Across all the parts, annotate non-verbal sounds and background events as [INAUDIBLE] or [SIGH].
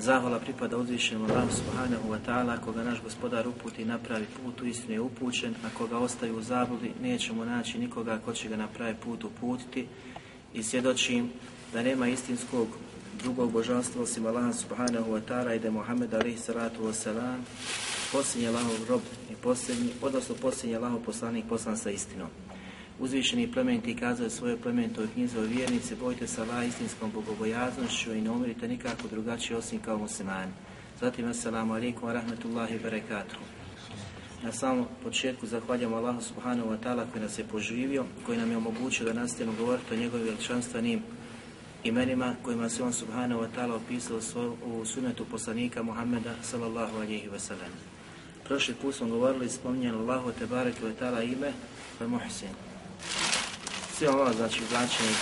Zahvala pripada uzvišenom Allahu subhanahu wa ta'ala, koga naš gospodar uputi na pravi put, u istinu je upućen, a koga ostaju u zabludi, nećemo naći nikoga ko će ga na pravi put uputiti i svjedočim da nema istinskog drugog božanstva osim Allaha subhanahu wa ta'ala i da je Muhammed alaihi salatu wa salam posljednji Allahov rob i posljednji, odnosno posljednji Allahov poslanik poslan sa istinom. Uzvišeni plemeniti kazao je svojoj plemenitoj knjizi o vjernici, bojte se Allah istinskom bogobojaznošću i ne umirite nikako drugačije osim kao muslimani. Zatim, assalamu alaikum wa rahmetullahi wa barakatuhu. Na samom početku zahvaljamo Allahu subhanahu wa ta'ala koji nas je poživio, koji nam je omogućio da nastavimo govoriti o njegovim veličanstvenim imenima kojima se on subhanahu wa ta'ala opisao u sunetu poslanika Muhammeda sallallahu alaihi wa sallam. Prošli put smo govorili i spominjali Allahu te bareke wa ta'ala ime je Muhsin. Sve ovo znači značenje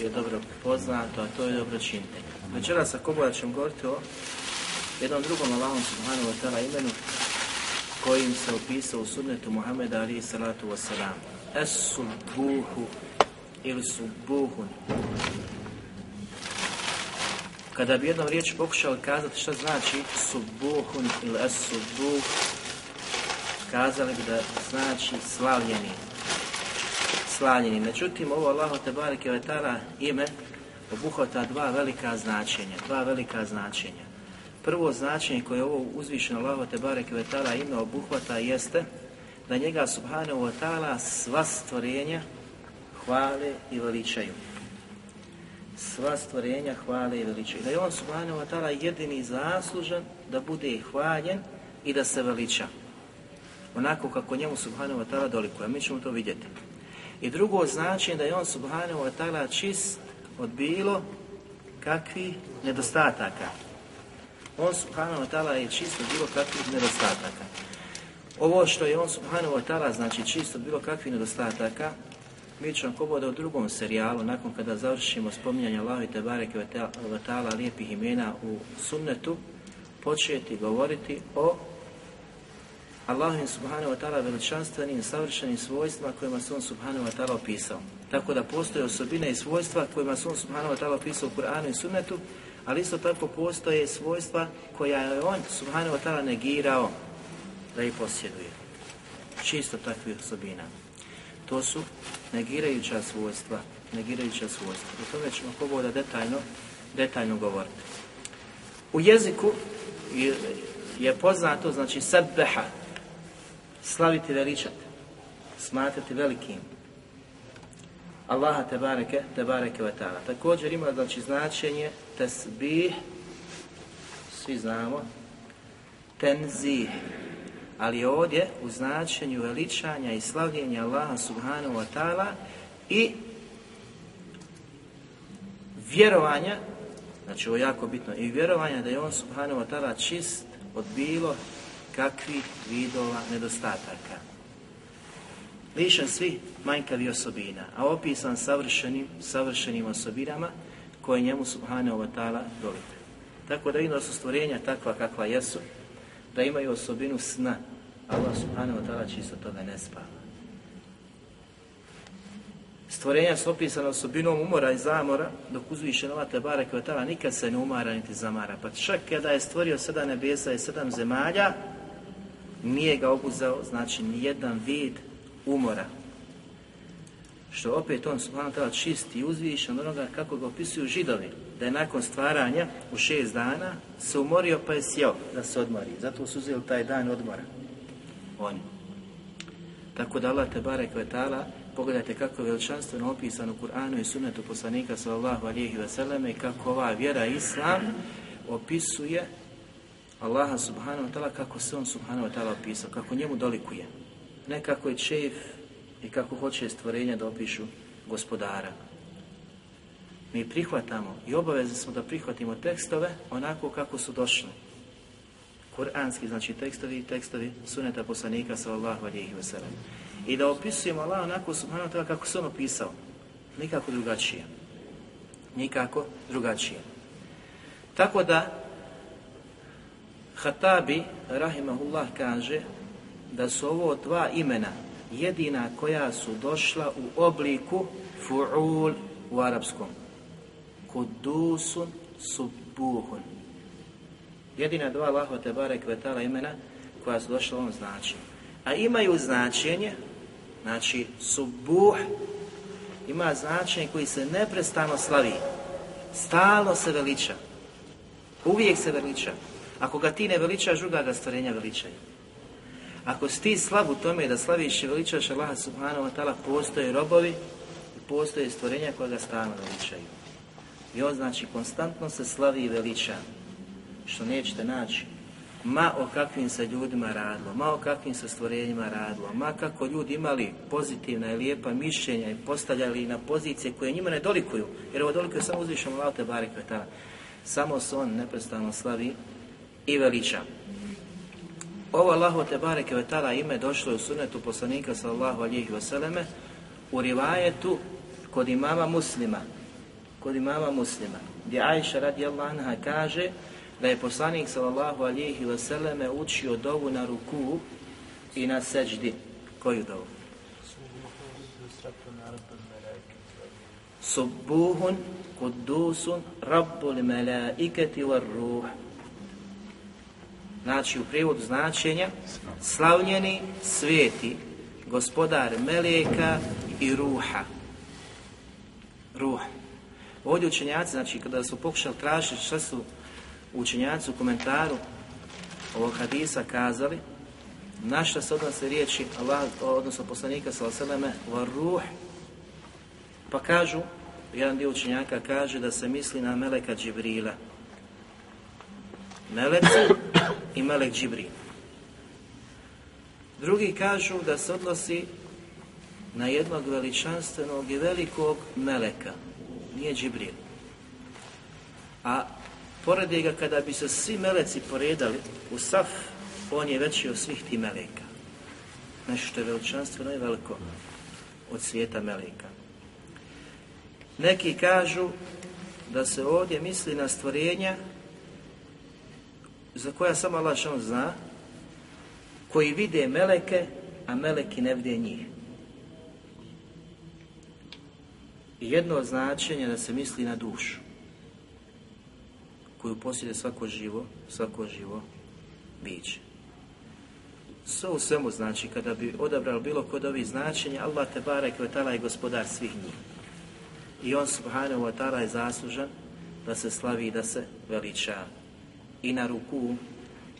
je dobro poznato, a to je dobročinitelj. Večeras ako Boga ćemo govoriti o jednom drugom Allahom subhanahu wa ta'ala imenu kojim se opisao u sunnetu Muhammeda alaihi salatu wa salam. Es-subbuhu ili subbuhun. Kada bi jednom riječ pokušali kazati šta znači subuhun ili es-subuh, kazali bi da znači slavljeni. Slavljeni. Međutim, ovo Allahu te bareke ve ta'ala ime obuhvata dva velika značenja. Dva velika značenja. Prvo značenje koje ovo uzvišeno Allahu te bareke ve ta'ala ime obuhvata jeste da njega subhanahu wa ta'ala sva stvorenja hvale i veličaju sva stvorenja hvale i veličaju. Da je on subhanahu wa ta'ala jedini zaslužan da bude hvaljen i da se veliča. Onako kako njemu subhanahu wa ta'ala dolikuje. Mi ćemo to vidjeti. I drugo znači da je on subhanahu wa ta'ala čist od bilo kakvih nedostataka. On subhanahu wa ta'ala je čist od bilo kakvih nedostataka. Ovo što je on subhanahu wa ta'ala znači čist od bilo kakvih nedostataka, mi ćemo poboda u drugom serijalu, nakon kada završimo spominjanje Allahi te bareke vatala lijepih imena u sunnetu, početi govoriti o Allahovim subhanahu wa ta'ala veličanstvenim, savršenim svojstvima kojima se on subhanahu wa ta'ala opisao. Tako da postoje osobine i svojstva kojima se on subhanahu wa ta'ala opisao u Kur'anu i sunnetu, ali isto tako postoje svojstva koja je on subhanahu wa ta'ala negirao da ih posjeduje. Čisto takvih osobina. To su negirajuća svojstva, negirajuća svojstva. O tome ćemo poboda detaljno, detaljno govoriti. U jeziku je, je poznato, znači sabbeha, slaviti veličati, smatrati velikim. Allaha te bareke, te bareke wa ta'ala. Također ima znači značenje tasbih, svi znamo, tenzih, ali ovdje u značenju veličanja i slavljenja Allaha subhanahu wa ta'ala i vjerovanja, znači ovo je jako bitno, i vjerovanja da je on subhanahu wa ta'ala čist od bilo kakvih vidova nedostataka. Lišan svi manjkavi osobina, a opisan savršenim, savršenim osobinama koje njemu subhanahu wa ta'ala dolikuju. Tako da vidno su stvorenja takva kakva jesu, da imaju osobinu sna. Allah subhanahu wa ta'ala čisto toga ne spava. Stvorenja su opisana osobinom umora i zamora, dok uzviše Nova Tebare Kvetala nikad se ne umara niti zamara. Pa čak kada je stvorio sedam nebesa i sedam zemalja, nije ga obuzao, znači nijedan vid umora. Što opet on subhanahu čisti i uzvišen onoga kako ga opisuju židovi, da je nakon stvaranja u šest dana se umorio pa je sjeo da se odmori. Zato su uzeli taj dan odmora. Oni. Tako da Allah te barek vetala, pogledajte kako je veličanstveno opisano u Kur'anu i sunnetu poslanika sallallahu alihi vseleme i kako ova vjera Islam opisuje Allaha subhanahu wa ta'ala kako se on subhanahu wa ta'ala opisao, kako njemu dolikuje. Ne kako je čef i kako hoće stvorenja da opišu gospodara. Mi prihvatamo i obavezni smo da prihvatimo tekstove onako kako su došli. Kur'anski, znači tekstovi i tekstovi suneta poslanika sallallahu alihi wasallam. I da opisujemo Allah onako subhanahu wa ta'ala kako se on opisao. Nikako drugačije. Nikako drugačije. Tako da Hatabi, rahimahullah, kaže da su ovo dva imena jedina koja su došla u obliku fu'ul u arapskom. Kudusun subuhun. Jedina dva Allahu te barek vetala imena koja su došla u ovom značenju. A imaju značenje, znači subuh, ima značenje koji se neprestano slavi. Stalno se veliča. Uvijek se veliča. Ako ga ti ne veličaš, druga ga stvorenja veličaju. Ako si ti slab u tome da slaviš i veličaš Allaha subhanahu wa ta'ala, postoje robovi i postoje stvorenja koja ga stalno veličaju. I on znači konstantno se slavi i veliča, što nećete naći. Ma o kakvim se ljudima radilo, ma o kakvim se stvorenjima radilo, ma kako ljudi imali pozitivna i lijepa mišljenja i postavljali na pozicije koje njima ne dolikuju, jer ovo dolikuje samo uzvišom Allah te barek Samo se on neprestano slavi i veliča. Ovo Allahu te bareke vetala ime došlo je u sunetu poslanika sallallahu alihi vseleme u rivajetu kod imama muslima kod imama muslima gdje Ajša radijallahu anha kaže da je poslanik sallallahu alihi vseleme učio dovu na ruku i na seđdi. Koju dovu? Subuhun kudusun rabbul melaiketi var ruh Znači u prijevodu značenja slavljeni sveti gospodar Meleka i Ruha. Ruh. Ovdje učenjaci, znači kada su pokušali tražiti što su učenjaci u komentaru ovog hadisa kazali, na što se odnose riječi Allah, odnosno poslanika sallallahu var ruh, pa kažu, jedan dio učenjaka kaže da se misli na Meleka Džibrila, meleci i melek Džibril. Drugi kažu da se odnosi na jednog veličanstvenog i velikog meleka, nije Džibril. A poredi ga kada bi se svi meleci poredali u saf, on je veći od svih tih meleka. Nešto što je veličanstveno i veliko od svijeta meleka. Neki kažu da se ovdje misli na stvorenja za koja samo Allah zna, koji vide meleke, a meleki ne vide njih. I jedno od značenja da se misli na dušu, koju posjeduje svako živo, svako živo biće. Sve u svemu znači, kada bi odabrao bilo kod ovih značenja, Allah te barek ve je gospodar svih njih. I on subhanahu wa ta'ala je zaslužan da se slavi i da se veliča i na ruku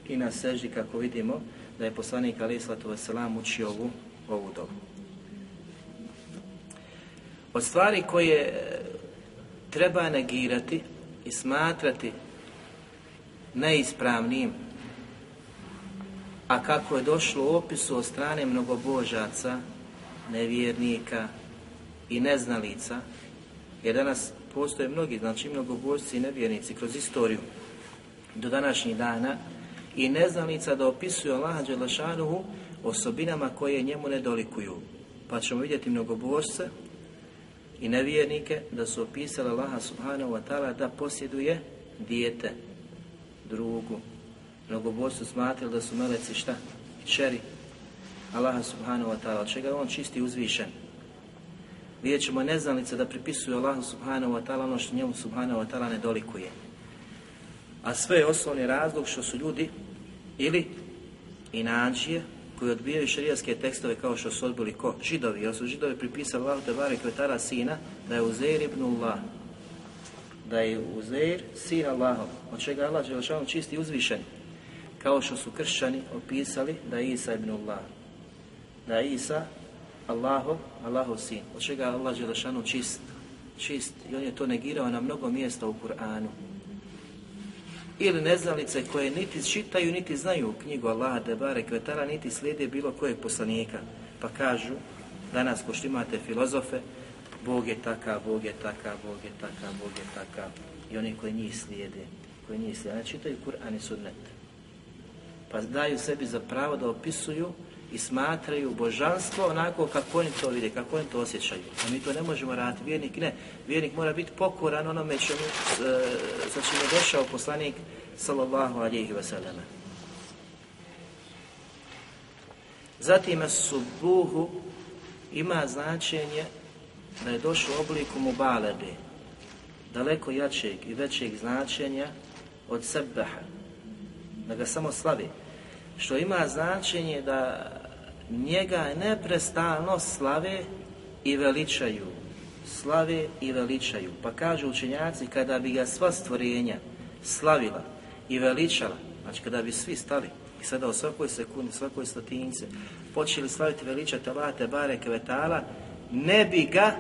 i na seždi kako vidimo da je poslanik Ali Islatu Veselam učio ovu, ovu dobu. Od stvari koje treba negirati i smatrati neispravnim, a kako je došlo u opisu od strane mnogobožaca, nevjernika i neznalica, jer danas postoje mnogi, znači mnogobožci i nevjernici kroz istoriju, do današnjih dana i neznalica da opisuju Allaha Đelešanuhu osobinama koje njemu ne dolikuju. Pa ćemo vidjeti mnogobožce i nevjernike da su opisali Allaha Subhanahu wa ta'ala da posjeduje dijete, drugu. Mnogobožci smatrali da su meleci šta? Čeri. Allaha Subhanahu wa ta'ala. Čega on čisti uzvišen. vidjet ćemo neznalice da pripisuju Allahu subhanahu wa ta'ala ono što njemu subhanahu wa ta'ala ne dolikuje. A sve je osnovni razlog što su ljudi ili inađije koji odbijaju šarijaske tekstove kao što su odbili ko? Židovi, jer su židovi pripisali Allahu Tebare Kvetara sina da je Uzeir ibn Allah. Da je Uzeir sin Allahov, od čega Allah Đelešanu čisti uzvišen. Kao što su kršćani opisali da je Isa ibn Allah. Da je Isa Allahov, Allahov sin. Od čega Allah Đelešanu čist. Čist. I on je to negirao na mnogo mjesta u Kur'anu ili neznalice koje niti čitaju, niti znaju knjigu Allaha Debare Kvetara, niti slijede bilo kojeg poslanika. Pa kažu, danas ko što imate filozofe, Bog je takav, Bog je takav, Bog je takav, Bog je takav. I oni koji njih slijede, koji njih slijede, ne čitaju Kur'an i Sunnet. Pa daju sebi za pravo da opisuju i smatraju božanstvo onako kako oni to vide, kako oni to osjećaju. A mi to ne možemo raditi. Vjernik ne. Vjernik mora biti pokoran onome čemu, sa čim je došao poslanik sallallahu alihi wasallam. Zatim subuhu ima značenje da je došlo u obliku mubalebe, daleko jačeg i većeg značenja od sebaha, da ga samo slavi, što ima značenje da njega neprestano slave i veličaju. Slave i veličaju. Pa kažu učenjaci, kada bi ga sva stvorenja slavila i veličala, znači kada bi svi stali i sada u svakoj sekundi, svakoj stotince počeli slaviti veličati Allah te bare kvetala, ne bi ga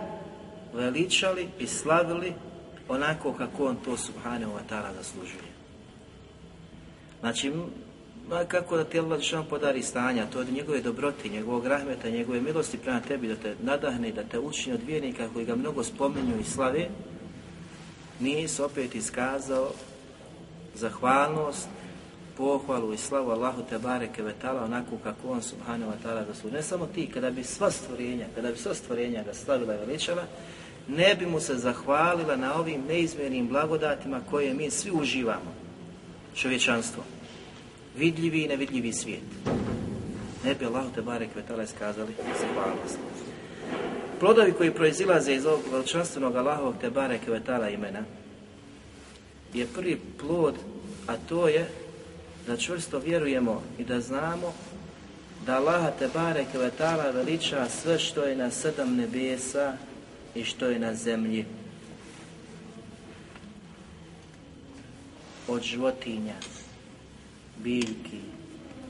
veličali i slavili onako kako on to subhanahu wa ta'ala zaslužuje. Znači, ma kako da ti Allah Žešan podari stanja, to od njegove dobroti, njegovog rahmeta, njegove milosti prema tebi, da te nadahne, da te učini od vjernika koji ga mnogo spominju i slave, nije se opet iskazao zahvalnost, pohvalu i slavu Allahu te bareke vetala onako kako on subhanahu wa ta'ala da su ne samo ti, kada bi sva stvorenja, kada bi sva stvorenja ga slavila i veličala, ne bi mu se zahvalila na ovim neizmjernim blagodatima koje mi svi uživamo, čovječanstvo vidljivi i nevidljivi svijet. Ne bi Allah te barek vetala iskazali zahvalnost. Plodovi koji proizilaze iz ovog veličanstvenog Allahovog te barek vetala imena je prvi plod, a to je da čvrsto vjerujemo i da znamo da Allah te barek vetala veliča sve što je na sedam nebesa i što je na zemlji. Od životinja, biljki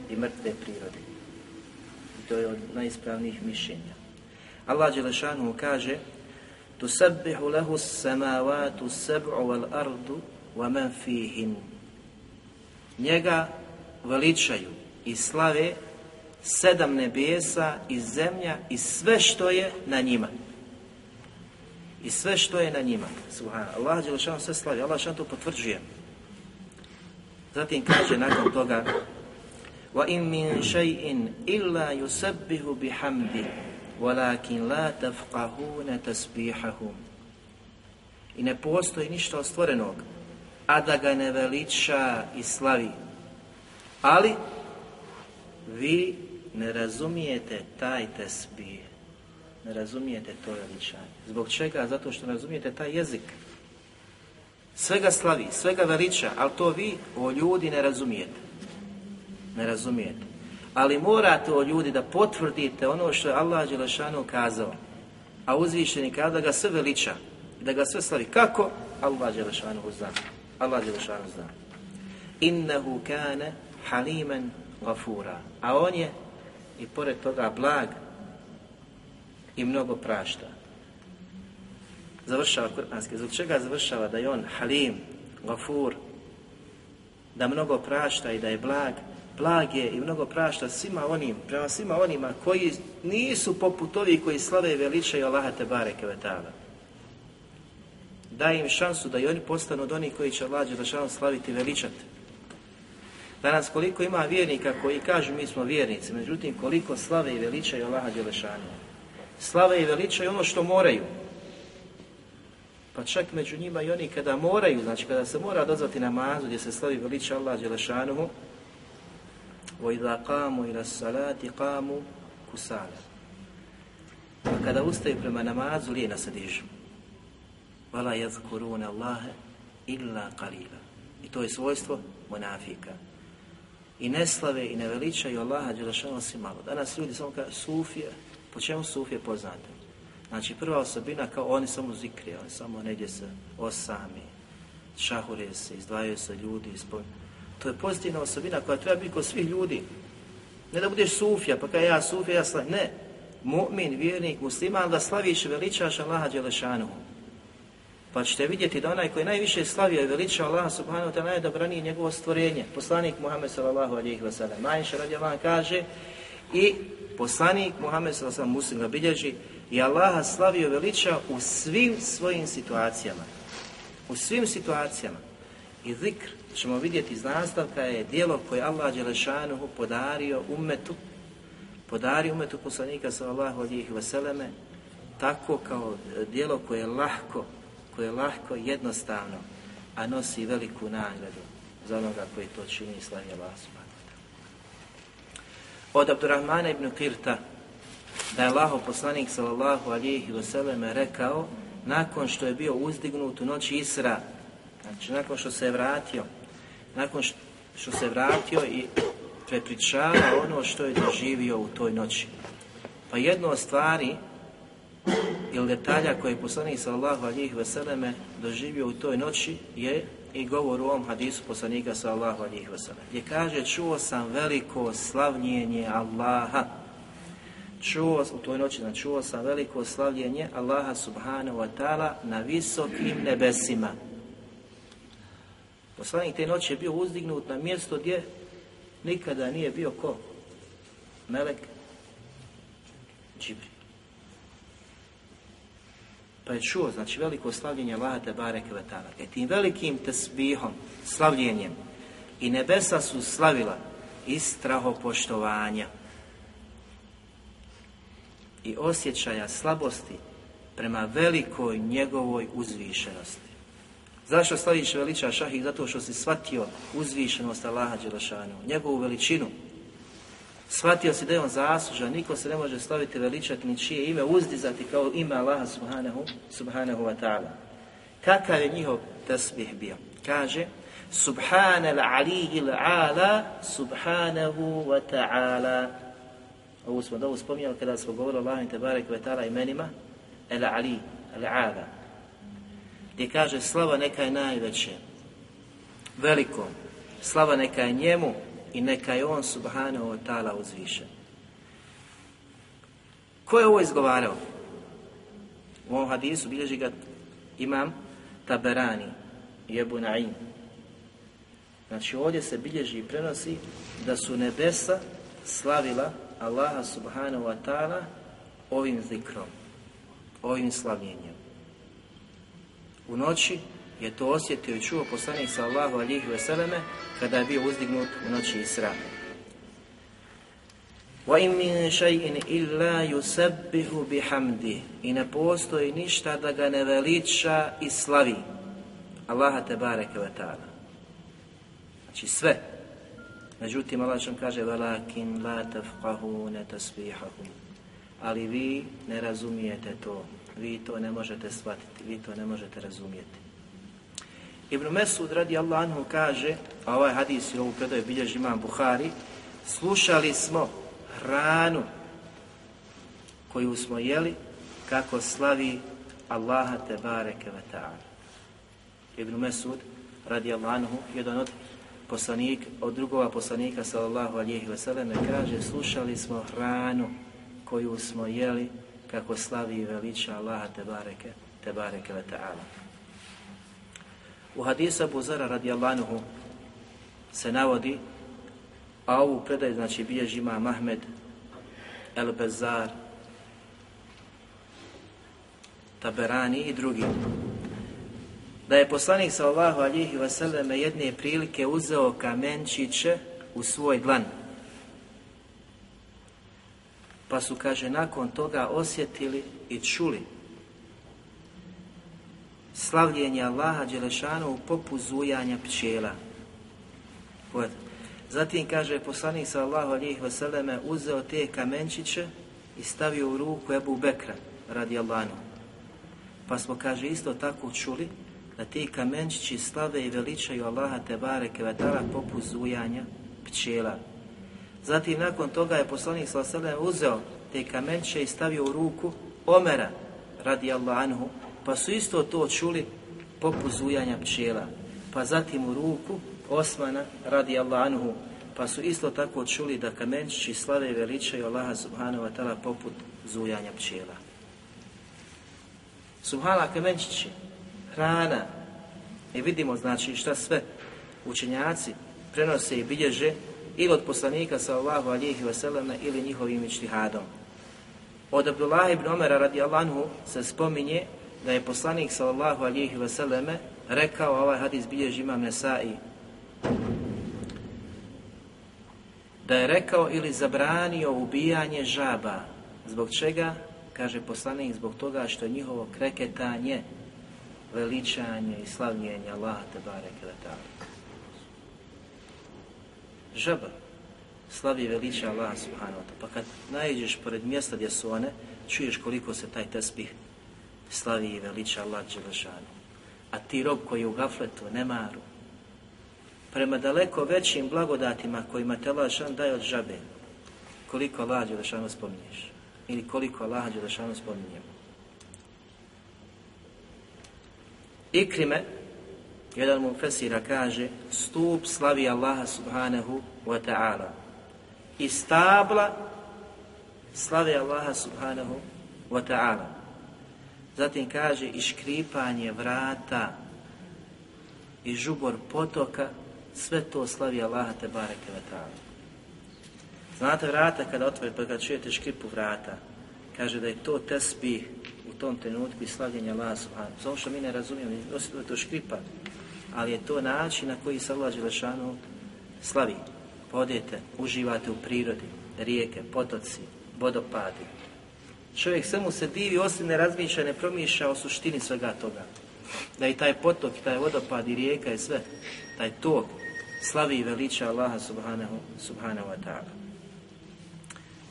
i mrtve prirode. I to je od najispravnijih mišljenja. Allah Đelešanu kaže Tusabbihu lahu samavatu sab'u wal ardu wa man fihin. Njega veličaju i slave sedam nebesa i zemlja i sve što je na njima. I sve što je na njima. Subhana. Allah Đelešanu sve slavi. Allah Đelešanu to potvrđuje. Zatim kaže nakon toga وَإِن مِّن شَيْءٍ إِلَّا يُسَبِّهُ بِحَمْدِ وَلَكِنْ لَا تَفْقَهُونَ تَسْبِيحَهُمْ I ne postoji ništa od stvorenog, a da ga ne veliča i slavi. Ali vi ne razumijete taj tesbih. Ne razumijete to veličanje. Zbog čega? Zato što ne razumijete taj jezik. Svega slavi, svega veliča, ali to vi o ljudi ne razumijete. Ne razumijete. Ali morate o ljudi da potvrdite ono što je Allah Đelešanu kazao. A uzvišeni kada da ga sve veliča, da ga sve slavi. Kako? Allah Đelešanu zna. Allah Đelešanu zna. Innehu kane halimen gafura. A on je i pored toga blag i mnogo prašta završava kuranski. Zbog čega završava da je on halim, gafur, da mnogo prašta i da je blag, blag je i mnogo prašta svima onim, prema svima onima koji nisu poput ovih koji slave i veličaju Allaha te bareke vetala. Daje im šansu da i oni postanu od onih koji će Allah Đelešanu slaviti i veličati. Danas koliko ima vjernika koji kažu mi smo vjernici, međutim koliko slave i veličaju Allaha Đelešanu. Slave i veličaju ono što moraju, pa čak među njima i oni kada moraju, znači kada se mora dozvati namazu gdje se slavi veliča Allah Đelešanuhu, وَإِذَا قَامُوا إِلَى الصَّلَاةِ قَامُوا كُسَالًا kada ustaju prema namazu, lijena se dižu. Vala jazkuruna Allahe illa qalila. I to je svojstvo monafika. I ne slave i ne veličaju Allaha Đelešanu si malo. Danas ljudi samo kažu sufije. Po čemu sufije poznate? Znači prva osobina kao oni samo zikri, oni samo negdje se osami, šahure se, izdvajaju se ljudi, ispod... To je pozitivna osobina koja treba biti kod svih ljudi. Ne da budeš sufija, pa kao ja sufija, ja slavim. Ne. Mu'min, vjernik, musliman, da slaviš veličaš Allaha Đelešanu. Pa ćete vidjeti da onaj koji najviše slavio i veliča Allah subhanahu wa ta'ala najdobranije njegovo stvorenje. Poslanik Muhammed sallallahu alihi wa sallam. Majša radijallahu kaže i poslanik Muhammed sallallahu alihi wa muslim ga bilježi i Allaha slavio veliča u svim svojim situacijama. U svim situacijama. I zikr, ćemo vidjeti iz nastavka, je dijelo koje Allah Đelešanuhu podario umetu, podario umetu poslanika sallallahu alihi wasallame, tako kao dijelo koje je lahko, koje je lahko jednostavno, a nosi veliku nagradu za onoga koji to čini i slavi Allah Od Abdurrahmana ibn Kirta, da je Allaho poslanik sallallahu alihi wasallam rekao nakon što je bio uzdignut u noći Isra, znači nakon što se je vratio, nakon što se vratio i prepričava ono što je doživio u toj noći. Pa jedno od stvari ili detalja koje je poslanik sallallahu alihi vseleme doživio u toj noći je i govor u ovom hadisu poslanika sallallahu alihi vseleme gdje kaže čuo sam veliko slavljenje Allaha čuo, u toj noći čuo sam veliko slavljenje Allaha subhanahu wa ta'ala na visokim nebesima. Poslanik te noći je bio uzdignut na mjesto gdje nikada nije bio ko? Melek Džibri. Pa je čuo, znači, veliko slavljenje Allaha te bareke ta'ala. E tim velikim tesbihom, slavljenjem, i nebesa su slavila iz strahopoštovanja i osjećaja slabosti prema velikoj njegovoj uzvišenosti. Zašto slaviš veliča šahih? Zato što si shvatio uzvišenost Allaha Đelešanu, njegovu veličinu. Shvatio si da je on zaslužan, niko se ne može slaviti veličati ni čije ime uzdizati kao ime Allaha subhanahu, subhanahu wa ta'ala. Kakav je njihov tasbih bio? Kaže, Subhana al-aliyil ala, subhanahu wa ta'ala. Ovo smo da spominjali kada smo govorili o Allahim te barek ve imenima El Ali, El Ala. Gdje kaže slava neka je najveće, veliko, slava neka je njemu i neka je on subhanahu wa ta'ala uzvišen. Ko je ovo izgovarao? U ovom hadisu bilježi ga imam Taberani i Ebu Na'im. Znači ovdje se bilježi i prenosi da su nebesa slavila Allaha subhanahu wa ta'ala ovim zikrom, ovim slavljenjem. U noći je to osjetio i čuo poslanik sa Allahu alihi veseleme kada je bio uzdignut u noći Isra. وَإِن مِّن شَيْءٍ إِلَّا يُسَبِّهُ بِحَمْدِهِ I ne postoji ništa da ga ne veliča i slavi. Allaha te bareke ve ta'ala. Znači sve Međutim, Allah što kaže وَلَكِنْ لَا تَفْقَهُونَ تَسْبِيحَهُمْ Ali vi ne razumijete to. Vi to ne možete shvatiti. Vi to ne možete razumijeti. Ibn Mesud radi Allah anhu kaže, a ovaj hadis i ovu predaju bilježi imam Buhari, slušali smo hranu koju smo jeli kako slavi Allaha te bareke ve ta'ala. Ibn Mesud radi Allah anhu, jedan od poslanik, od drugova poslanika sallallahu alihi vseleme kaže slušali smo hranu koju smo jeli kako slavi i veliča Allaha te bareke, te bareke ve ta'ala. U hadisa Buzara radijallahu se navodi, a ovu predaj znači bilježi Mahmed El Bezar, Taberani i drugi da je poslanik sallallahu alihi wasallam jedne prilike uzeo kamenčiće u svoj dlan. Pa su, kaže, nakon toga osjetili i čuli slavljenje Allaha Đelešanu u popu zujanja pčela. Zatim, kaže, poslanik sallallahu alihi wasallam uzeo te kamenčiće i stavio u ruku Ebu Bekra radi Allahu. Pa smo, kaže, isto tako čuli da ti kamenčići slave i veličaju Allaha te bareke vetala poput zujanja pčela. Zatim nakon toga je poslanik sallallahu uzeo te kamenčiće i stavio u ruku Omera radi anhu, pa su isto to čuli poput zujanja pčela. Pa zatim u ruku Osmana radi anhu, pa su isto tako čuli da kamenčići slave i veličaju Allaha subhanahu wa ta'ala poput zujanja pčela. Subhala kamenčići, hrana, i vidimo znači šta sve učenjaci prenose i bilježe ili od poslanika sallallahu alihi wasallam ili njihovim ičtihadom. Od Abdullah ibn Omera radi Allahu se spominje da je poslanik sallallahu alihi wasallam rekao, ovaj hadis bilježi imam Nesai, da je rekao ili zabranio ubijanje žaba. Zbog čega? Kaže poslanik, zbog toga što je njihovo kreketanje veličanje i slavljenje Allaha te bareke Žaba slavi veliča Allah subhanahu wa Pa kad najđeš pored mjesta gdje su one, čuješ koliko se taj tespih slavi i veliča Allah Đelešanu. A ti rob koji je u gafletu, nemaru, prema daleko većim blagodatima kojima te Allah daje od žabe, koliko Allah Đelešanu spominješ ili koliko Allah Đelešanu spominjemo. Ikrime, jedan mu fesira kaže, stup slavi Allaha subhanahu wa ta'ala. I stabla slavi Allaha subhanahu wa ta'ala. Zatim kaže i škripanje vrata i žubor potoka, sve to slavi Allaha te bareke wa ta'ala. Znate vrata kada otvorite, pa kada čujete škripu vrata, kaže da je to tesbih tom trenutku i slavljenja Allah subhanahu. Samo što mi ne razumijemo, da to škripa, ali je to način na koji se Allah Želešanu slavi. Podete, uživate u prirodi, rijeke, potoci, vodopadi. Čovjek samo se divi, osim ne razmišlja, ne promišlja o suštini svega toga. Da i taj potok, taj vodopad i rijeka i sve, taj tok, slavi i veliča Allaha subhanahu, subhanahu wa ta'ala.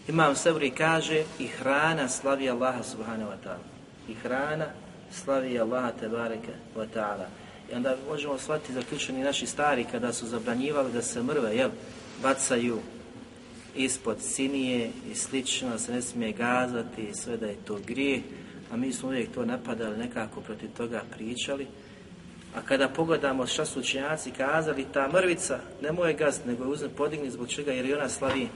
Imam Sabri kaže i hrana slavi Allaha subhanahu wa ta'ala i hrana slavi Allaha tebareke wa ta'ala. I onda možemo shvatiti zaključeni naši stari kada su zabranjivali da se mrve, jel, bacaju ispod sinije i slično, se ne smije gazati i sve da je to grijeh, a mi smo uvijek to napadali, nekako protiv toga pričali. A kada pogledamo šta su učenjaci kazali, ta mrvica ne moje gast, nego je uzem podigni zbog čega, jer i ona slavi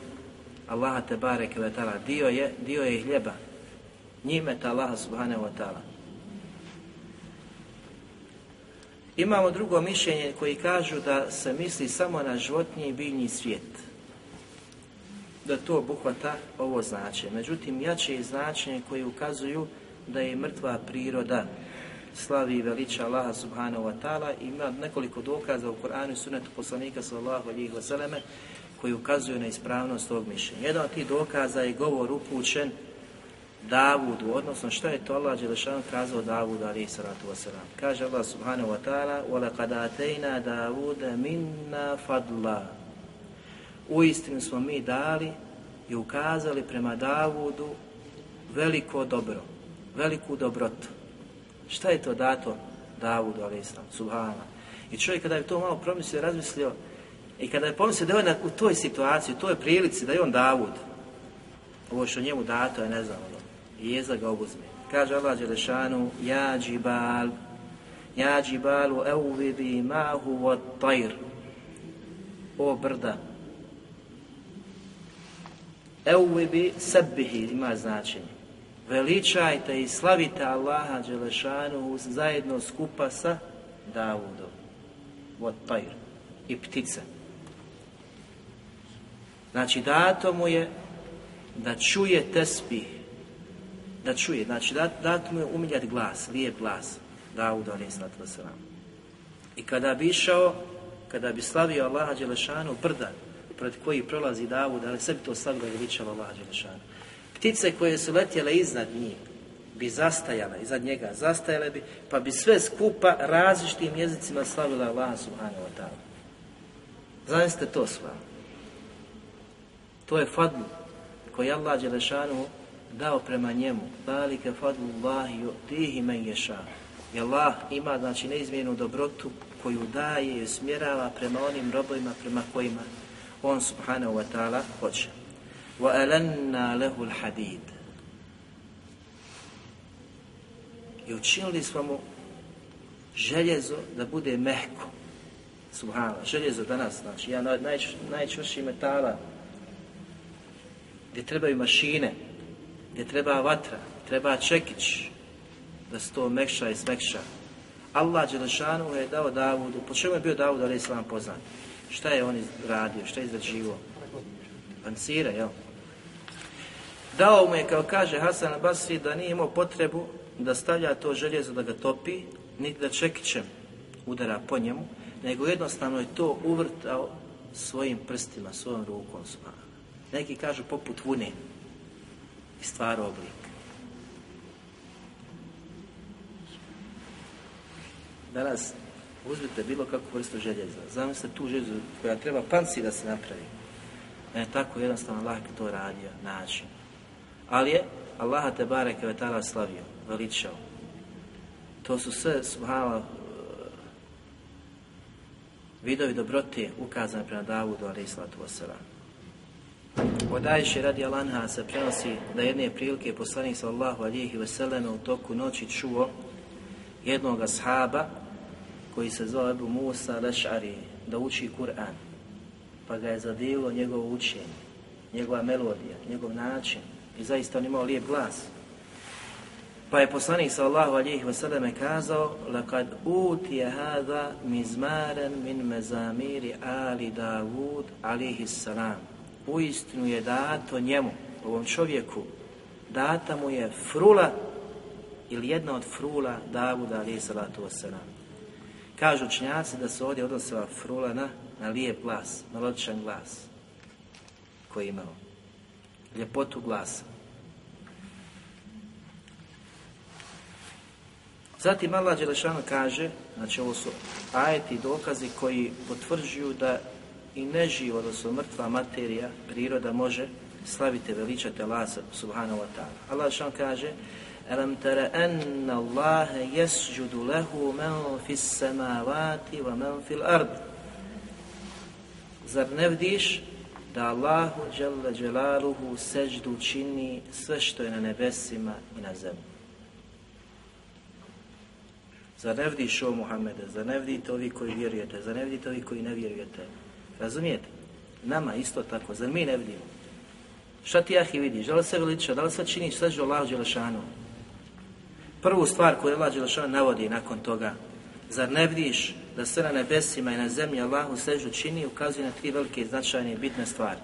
Allaha te bareke dio je, dio je hljeba, njime ta Allah subhanahu wa ta'ala. Imamo drugo mišljenje koji kažu da se misli samo na životnji i biljni svijet. Da to obuhvata ovo značenje. Međutim, jače je značenje koje ukazuju da je mrtva priroda slavi i veliča Allaha subhanahu wa ta'ala. Ima nekoliko dokaza u Koranu i sunetu poslanika sallallahu alihi wa koji ukazuju na ispravnost tog mišljenja. Jedan od tih dokaza je govor upućen Davudu, odnosno što je to Allah Đelešanu kazao Davudu alaih salatu wasalam. Kaže Allah subhanahu wa ta'ala وَلَقَدْ أَتَيْنَا دَاوُدَ مِنَّا فَضْلًا Uistinu smo mi dali i ukazali prema Davudu veliko dobro, veliku dobrotu. Šta je to dato Davudu alaih subhana. I čovjek kada je to malo promislio, razmislio i kada je pomislio da je on u toj situaciji, u toj prilici, da je on Davud, ovo što njemu dato je ne znam, ono, i jeza ga obuzme. Kaže Allah Đelešanu, ja džibal, ja džibalu euvidi mahu od tajr. O brda. Euvidi sebihi ima značenje. Veličajte i slavite Allaha Đelešanu zajedno skupa sa Davudom. Od tajr. I ptica. Znači dato mu je da čuje tesbih da čuje, znači dat, dat mu je umiljat glas, lijep glas, Dauda a.s. I kada bi išao, kada bi slavio Allaha Đelešanu brda, pred koji prolazi Davud, ali sve bi to slavilo i veličalo Allaha Đelešanu. Ptice koje su letjele iznad njih, bi zastajale iznad njega, zastajale bi, pa bi sve skupa različitim jezicima slavila Allaha subhanahu wa ta'ala. Zamislite to s To je fadl koji Allah Đelešanu dao prema njemu. Dalike fadlullahi tihi men. I Allah ima znači neizmjernu dobrotu koju daje i smjerava prema onim robovima prema kojima on subhanahu wa ta'ala hoće. Wa alanna lehu hadid. I učinili smo mu željezo da bude mehko. Subhanallah, željezo danas, znači, jedan od naj, najčvršćih metala, gdje trebaju mašine, gdje treba vatra, treba čekić, da se to mekša i smekša. Allah Đelešanu je dao Davudu, po čemu je bio Davud ali islam poznat? Šta je on radio, šta je izrađivo? Pancira, jel? Dao mu je, kao kaže Hasan Basri, da nije imao potrebu da stavlja to željezo da ga topi, niti da čekićem udara po njemu, nego jednostavno je to uvrtao svojim prstima, svojom rukom. Neki kažu poput vune i stvar oblik. Danas uzmite bilo kakvu vrstu željeza. Zamislite tu željezu koja treba panci da se napravi. Ne, tako jednostavno Allah to radio, način. Ali je Allaha te bareke ve ta'ala slavio, veličao. To su sve, subhanallah, vidovi dobrote ukazane prema Davudu, ali wasalam. Od Ajše radi Alanha se prenosi da jedne prilike poslanik sallahu alihi veseleme u toku noći čuo jednog ashaba koji se zvao Ebu Musa Lešari da uči Kur'an. Pa ga je zadivilo njegovo učenje, njegova melodija, njegov način. I zaista on imao lijep glas. Pa je poslanik sallahu alihi veseleme kazao Lakad utije hada mizmaren min mezamiri ali Davud alihi salam Uistinu je dato njemu, ovom čovjeku, data mu je frula ili jedna od frula Davuda alihi salatu wasalam. Kažu učenjaci da se ovdje odnosila frula na, na lijep glas, melodičan glas koji je imao. Ljepotu glasa. Zatim Allah Đelešanu kaže, znači ovo su ajeti i dokazi koji potvrđuju da i neživo, su mrtva materija, priroda može slaviti veličate Allah subhanahu wa ta'ala. Allah što kaže Alam tara anna Allaha yasjudu lahu man fis samavati wa man fil ard. Zar ne vidiš da Allahu dželle dželaluhu seždu čini sve što je na nebesima i na zemlji? Zar ne vidiš o Muhammede, zar ne vidite ovi koji vjerujete, zar ne vidite ovi koji ne vjerujete? Razumijete? Nama isto tako. Zar mi ne vidimo? Šta ti ahi vidiš? Da li se veliča? Da li se činiš seždu Allahu Đelešanu? Prvu stvar koju Allah Đelešan navodi nakon toga, zar ne vidiš da sve na nebesima i na zemlji Allahu sežu čini, ukazuje na tri velike značajne i bitne stvari.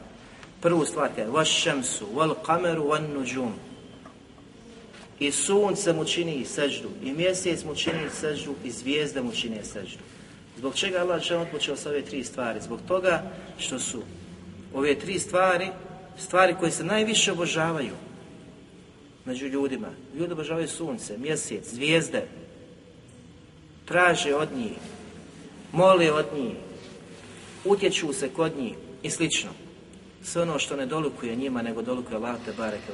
Prvu stvar je vašemsu, wal kameru, wan nuđum. I sunce mu čini seždu, i mjesec mu čini seždu, i zvijezde mu čini seždu. Zbog čega Allah Đelešan odpočeo sa ove tri stvari? Zbog toga što su ove tri stvari, stvari koje se najviše obožavaju, među ljudima. Ljudi obožavaju sunce, mjesec, zvijezde. Traže od njih, mole od njih, utječu se kod njih i slično. Sve ono što ne dolukuje njima, nego dolukuje Allah te bareke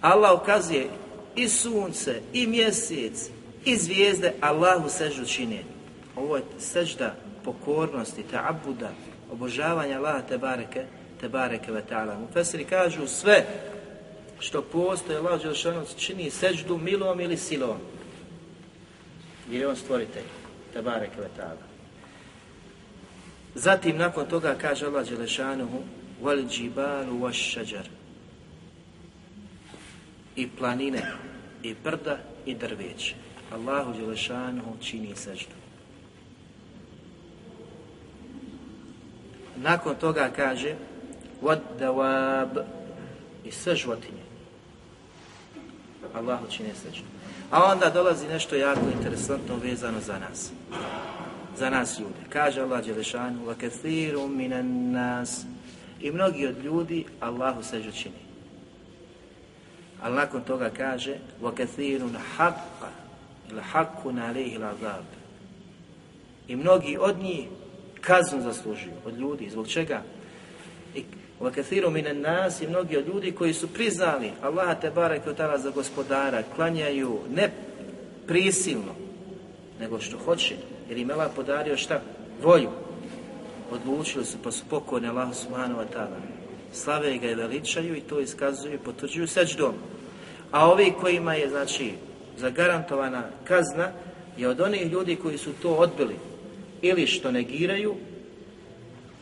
Allah ukazuje i sunce, i mjesec, i zvijezde Allahu sežu čine. Ovo je sežda pokornosti, abuda, obožavanja Allaha te bareke, te bareke ve ta'ala. Mufesiri kažu sve što postoje, Allah Đelšanu čini seždu milom ili silom. Jer je on stvoritelj, tabare kvetala. Zatim nakon toga kaže Allah Đelešanuhu wal džibalu šađar i planine, i brda, i drveće. Allahu Đelešanuhu čini seždu. Nakon toga kaže wad dawab i sve životinje. Allahu čine seždu. A onda dolazi nešto jako interesantno vezano za nas. Za nas ljude. Kaže Allah Đelešanu, وَكَثِيرٌ مِنَ nas I mnogi od ljudi Allahu seždu čini. Ali nakon toga kaže وَكَثِيرٌ حَقَّ ili حَقُّ نَعْلِهِ الْعَذَابِ I mnogi od njih kaznu zaslužuju, od ljudi. Zbog čega? I Ova kathiru minen nas i mnogi od ljudi koji su priznali Allaha te barek za gospodara, klanjaju ne prisilno, nego što hoće, jer im Allah podario šta? Volju. Odlučili su pa su pokorni Allahu subhanahu wa ta'ala. Slave ga i veličaju i to iskazuju i potvrđuju seđdom. A ovi kojima je, znači, zagarantovana kazna je od onih ljudi koji su to odbili ili što negiraju,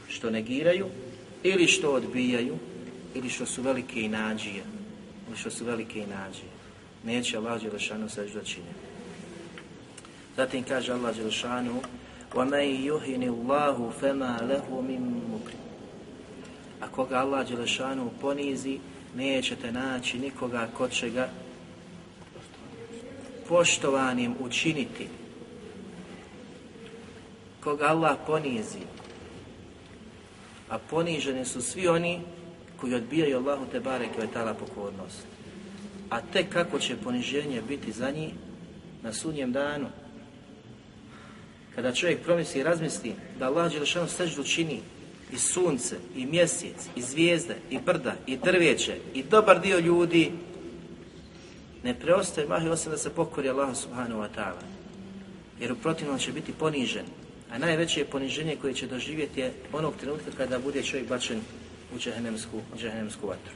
što negiraju, ili što odbijaju, ili što su velike inađije, ili što su velike inađije. Neće Allah Đelešanu sežda čini. Zatim kaže Allah Đelešanu وَمَنْ يُهِنِ اللَّهُ فَمَا لَهُ مِنْ مُكْرِمٍ A koga Allah Đelešanu ponizi, nećete naći nikoga ko će ga poštovanim učiniti. Koga Allah ponizi, a poniženi su svi oni koji odbijaju Allahu te bareke ve pokornost. A tek kako će poniženje biti za njih na sudnjem danu, kada čovjek promisli i razmisli da Allah Đelešanu seždu čini i sunce, i mjesec, i zvijezde, i brda, i drvijeće, i dobar dio ljudi, ne preostaje mahi osim da se pokori Allah subhanahu wa ta'ala. Jer u protivnom će biti ponižen. A najveće poniženje koje će doživjeti je onog trenutka kada bude čovjek bačen u džehennemsku, džehennemsku vatru.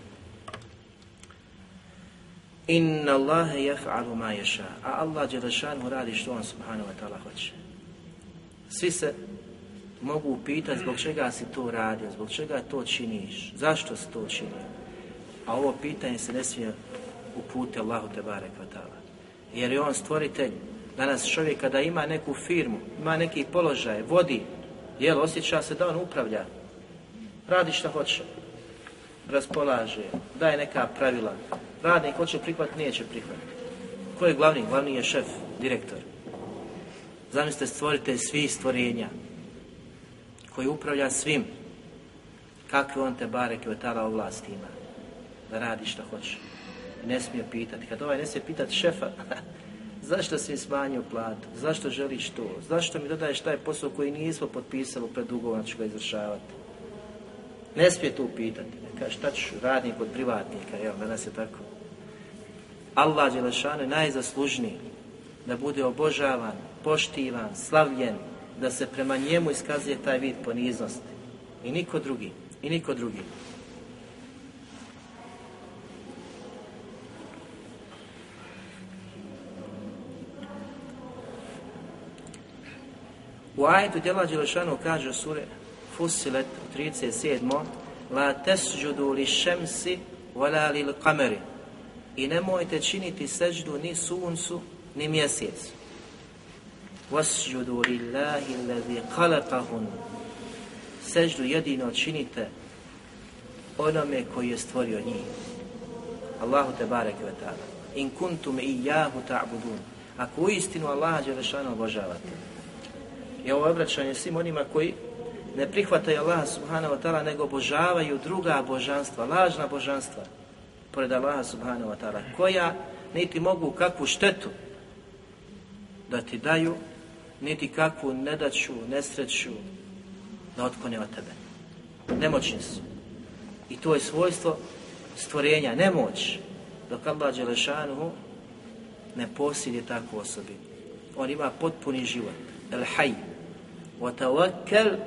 Inna Allahe jef'alu ma ješa. A Allah Đelešanu radi što on subhanahu wa ta'ala hoće. Svi se mogu pitati zbog čega si to radio, zbog čega to činiš, zašto si to činio. A ovo pitanje se ne smije uputiti Allahu te barek Jer je on stvoritelj. Danas čovjek kada ima neku firmu, ima neki položaj, vodi, jel, osjeća se da on upravlja. Radi što hoće. Raspolaže, daje neka pravila. Radnik hoće prihvatiti, neće prihvatiti. Ko je glavni? Glavni je šef, direktor. Zamislite stvoritelj svih stvorenja koji upravlja svim. Kakve on te bareke od tada ovlasti ima da radi što hoće. ne smije pitati. Kad ovaj ne smije pitati šefa, [LAUGHS] zašto si smanjio platu, zašto želiš to, zašto mi dodaješ taj posao koji nismo potpisali pred ugovorom ću ga izvršavati. Ne smije tu pitati. Kaže, šta ću, radnik od privatnika, evo, danas je tako. Allah Đelešanu je najzaslužniji da bude obožavan, poštivan, slavljen, da se prema njemu iskazuje taj vid poniznosti. I niko drugi. I niko drugi. U ajetu Đela Đelešanu kaže sure Fusilet 37. La tesđudu li šemsi wala lil kameri. I nemojte činiti seđdu ni suncu ni mjesecu. Vasđudu lillahi lezi kalakahun. Seđdu jedino činite onome koji je stvorio njih. Allahu te barek ve ta'ala. In kuntum i jahu ta'budun. Ako u istinu Allaha Đelešanu obožavate i ovo obraćanje svim onima koji ne prihvataju Allaha subhanahu wa ta'ala, nego obožavaju druga božanstva, lažna božanstva, pored Allaha subhanahu wa ta'ala, koja niti mogu kakvu štetu da ti daju, niti kakvu nedaću, nesreću da otklone od tebe. Nemoćni su. I to je svojstvo stvorenja, nemoć. Dok Allah Đelešanuhu ne posjeduje takvu osobi. On ima potpuni život. El haj. Tawakkal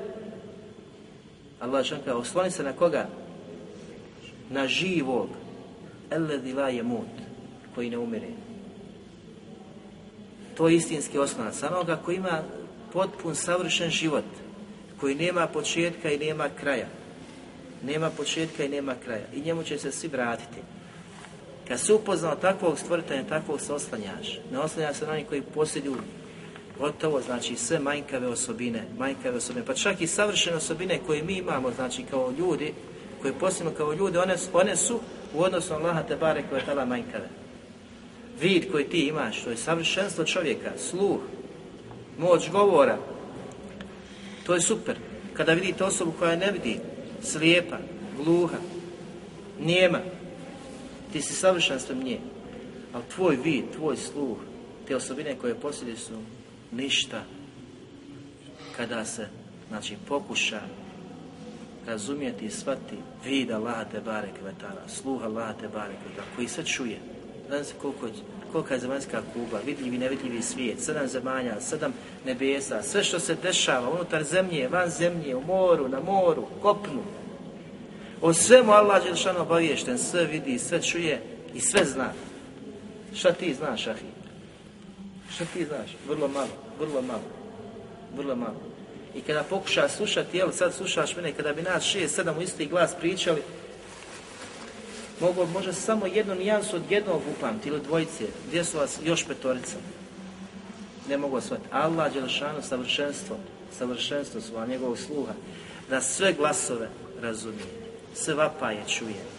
Allah kaže, osloni se na koga? Na živog. Alladhi la yamut. Koji ne umire. To je istinski osnovac. Onoga koji ima potpun, savršen život, koji nema početka i nema kraja. Nema početka i nema kraja. I njemu će se svi vratiti. Kad se upoznao takvog stvoritelja, takvog se oslanjaš. Ne oslanjaš se na onih koji posjeduju gotovo, znači sve manjkave osobine, manjkave osobine, pa čak i savršene osobine koje mi imamo, znači kao ljudi, koje posebno kao ljudi, one, one su u odnosu na Allaha te koje je tala manjkave vid koji ti imaš, to je savršenstvo čovjeka, sluh, moć govora, to je super. Kada vidite osobu koja ne vidi, slijepa, gluha, nijema, ti si savršenstvom nje. Ali tvoj vid, tvoj sluh, te osobine koje posjediš su ništa kada se, znači, pokuša razumjeti i shvati vid Allaha te barek vetala, sluh Allaha te barek vetala, koji sve čuje. Znam se koliko, kolika je zemaljska kugla, vidljivi i nevidljivi svijet, sedam zemalja, sedam nebesa, sve što se dešava unutar zemlje, van zemlje, u moru, na moru, kopnu. O svemu Allah Đelšanu obaviješten, sve vidi, sve čuje i sve zna. Šta ti znaš, Ahi? Šta ti znaš? Vrlo malo, vrlo malo, vrlo malo. I kada pokuša slušati, jel sad slušaš mene, kada bi nas šest, sedam u isti glas pričali, mogu možda samo jednu nijansu od jednog upamti ili dvojice, gdje su vas još petorica? Ne mogu shvatiti. Allah, Đelšanu, savršenstvo, savršenstvo su njegovog sluha, da sve glasove razumije, sve vapaje čuje,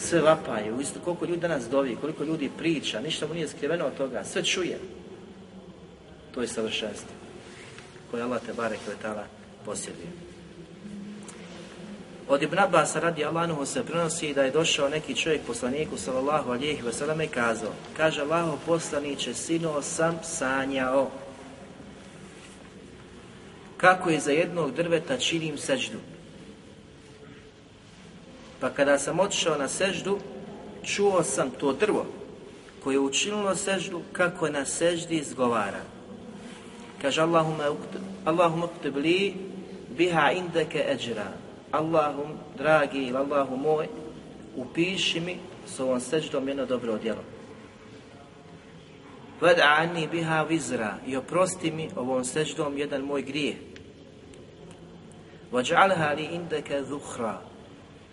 sve vapaje, u isto koliko ljudi danas dovi, koliko ljudi priča, ništa mu nije skriveno od toga, sve čuje. To je savršenstvo koje Allah te barek vetala posjeduje. Od Ibn Abbas radi Allahuhu se prenosi da je došao neki čovjek poslaniku sallallahu alijih veselame i kazao kaže Allaho poslaniće sino sam sanjao kako je za jednog drveta činim seždu. Pa kada sam otišao na seždu, čuo sam to drvo koje je učinilo seždu kako na seždi izgovara. Kaže Allahumma uktub li biha indeke eđra. Allahum, dragi ili Allahu moj, upiši mi s ovom seđdom jedno dobro djelo. Biha vizra i oprosti mi ovom seđdom jedan moj grije. Vaj'alha li indeke zuhra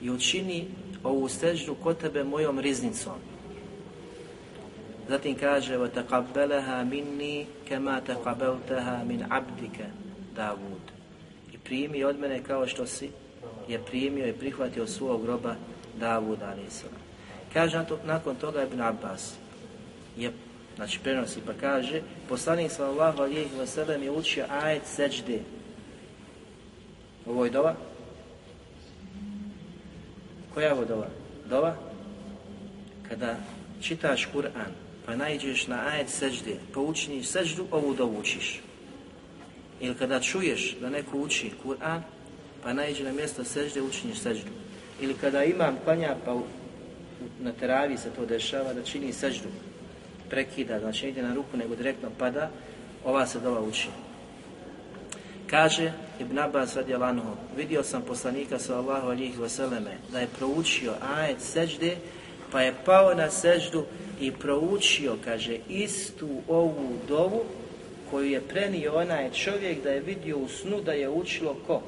i učini ovu seždu kod tebe mojom riznicom. Zatim kaže وَتَقَبَّلَهَا مِنِّي كَمَا تَقَبَلْتَهَا مِنْ عَبْدِكَ Davud. I primi od mene kao što si je primio i prihvatio svog groba Davud a.s. Kaže nakon toga Ibn Abbas je, znači prenosi pa kaže poslanik sallallahu alijih wasallam je učio ajet seđde. Ovo je dova? koja je dova? Dova? Kada čitaš Kur'an, pa najđeš na ajet seđde, pa učiniš seđdu, ovu dovu učiš. Ili kada čuješ da neko uči Kur'an, pa najđe na mjesto sežde, učiniš seždu. Ili kada imam klanja, pa na teravi se to dešava, da čini seždu, prekida, znači ide na ruku, nego direktno pada, ova se dova uči. Kaže Ibn Abbas radi vidio sam poslanika sallallahu alihi vseleme da je proučio ajet sežde, pa je pao na seždu i proučio, kaže, istu ovu dovu koju je prenio onaj čovjek da je vidio u snu da je učilo ko?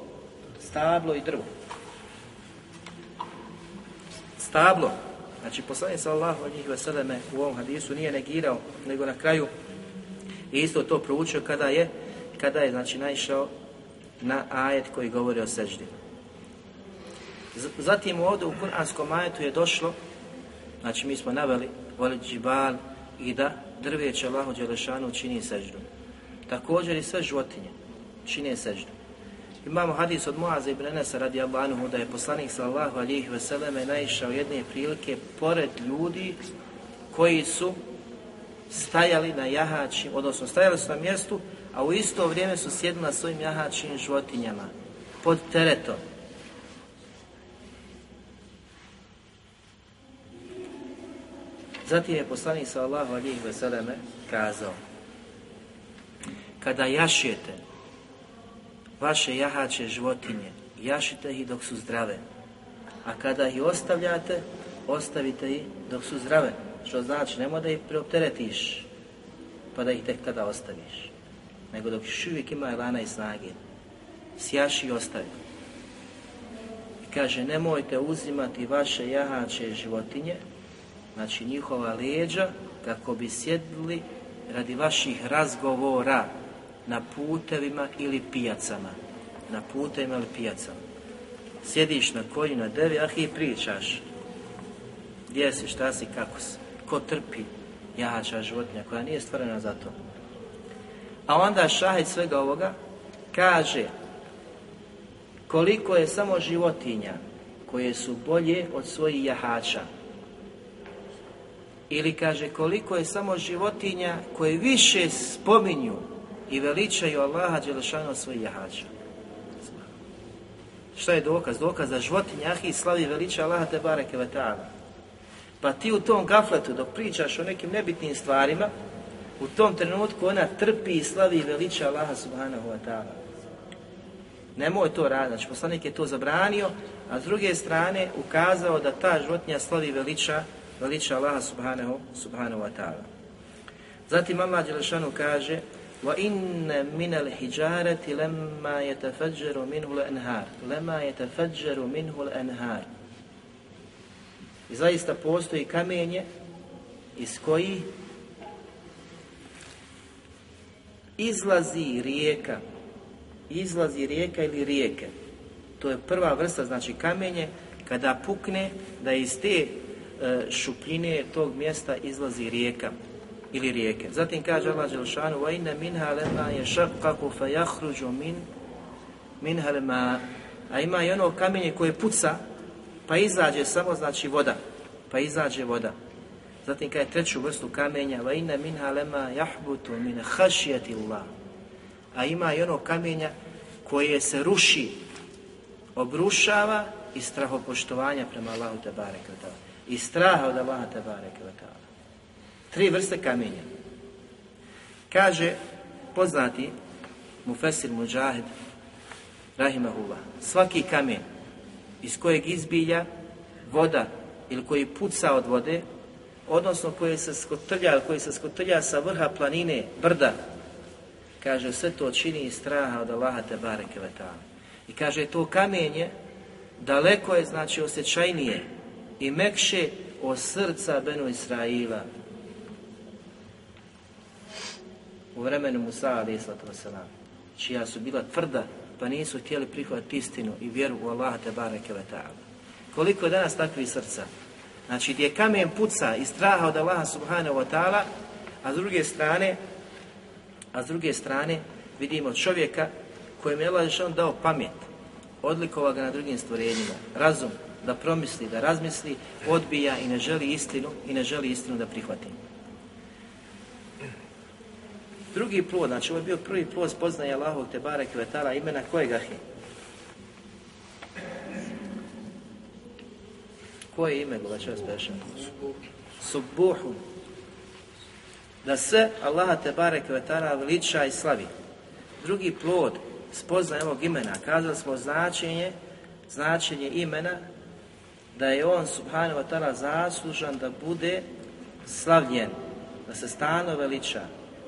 Stablo i drvo. Stablo. Znači, poslanik sallahu njih veseleme u ovom hadisu nije negirao, nego na kraju isto to proučio kada je, kada je, znači, naišao na ajet koji govori o seždi. Zatim ovdje u kuranskom ajetu je došlo, znači mi smo naveli, voli džibal i da drveće Allahu Đelešanu čini seždu. Također i sve životinje čine seždu. Imamo hadis od Muaza ibn Enesa radi Allahu da je poslanik sallallahu alihi veseleme naišao jedne prilike pored ljudi koji su stajali na jahači, odnosno stajali su na mjestu, a u isto vrijeme su sjedili na svojim jahačim životinjama pod teretom. Zatim je poslanik sallallahu alihi veseleme kazao kada jašijete vaše jahače životinje, jašite ih dok su zdrave. A kada ih ostavljate, ostavite ih dok su zdrave. Što znači, nemoj da ih preopteretiš, pa da ih tek tada ostaviš. Nego dok još uvijek ima lana i snage. Sjaši i ostavi. I kaže, nemojte uzimati vaše jahače životinje, znači njihova leđa, kako bi sjedili radi vaših razgovora na putevima ili pijacama. Na putevima ili pijacama. Sjediš na konju, na devi, ah i pričaš. Gdje si, šta si, kako si. Ko trpi jahača životinja koja nije stvorena za to. A onda šahid svega ovoga kaže koliko je samo životinja koje su bolje od svojih jahača. Ili kaže koliko je samo životinja koje više spominju i veličaju Allaha Đelešanu svoj jahača. Šta je dokaz? Dokaz da životinja ahi slavi veliča Allaha te bareke. Pa ti u tom gafletu dok pričaš o nekim nebitnim stvarima, u tom trenutku ona trpi i slavi i veliča Allaha subhanahu wa ta'ala. Nemoj to raditi, znači poslanik je to zabranio, a s druge strane ukazao da ta životinja slavi i veliča, veliča Allaha subhanahu, subhanahu wa ta'ala. Zatim Allah Đelešanu kaže وَإِنَّ مِنَ الْحِجَارَةِ لَمَّا يَتَفَجَّرُ مِنْهُ الْأَنْهَارِ لَمَّا يَتَفَجَّرُ مِنْهُ الْأَنْهَارِ I zaista postoji kamenje iz koji izlazi rijeka, izlazi rijeka ili rijeke. To je prva vrsta, znači kamenje, kada pukne, da iz te e, šupljine tog mjesta izlazi rijeka ili rijeke. Zatim kaže Allah Đelšanu وَإِنَّ مِنْهَا لَمَا يَشَقَّقُ فَيَخْرُجُ مِنْ مِنْهَا لَمَا A ima i ono kamenje koje puca, pa izađe samo znači voda, pa izađe voda. Zatim kaže treću vrstu kamenja, va inna minha lema yahbutu min hašijatillah. A ima i ono kamenja koje se ruši, obrušava i strahopoštovanja prema Allahu te bareke I straha od Allaha te bareke Tri vrste kamenja. Kaže poznati Mufesir Mujahid Rahimahullah, svaki kamen iz kojeg izbilja voda ili koji puca od vode, odnosno koji se skotrlja, koji se skotrlja sa vrha planine, brda, kaže sve to čini iz straha od Allaha te bareke I kaže to kamenje daleko je znači osjećajnije i mekše od srca Benu Israila, u vremenu Musa alaih čija su bila tvrda pa nisu htjeli prihvatiti istinu i vjeru u Allaha te bareke Koliko je danas takvih srca? Znači gdje kamen puca i straha od Allaha subhanahu wa ta'ala, a s druge strane, a s druge strane vidimo čovjeka kojem je Allah dao pamet, odlikova ga na drugim stvorenjima, razum, da promisli, da razmisli, odbija i ne želi istinu i ne želi istinu da prihvati. Drugi plod, znači ovo je bio prvi plod spoznaje Allahovog te barek vetala imena kojega je? Koje ime ga večeras peša? Subuhu. Da se Allaha te vetala veliča i slavi. Drugi plod spoznaje ovog imena, kazali smo značenje, značenje imena da je on subhanahu wa ta'ala zaslužan da bude slavljen, da se stano veliča,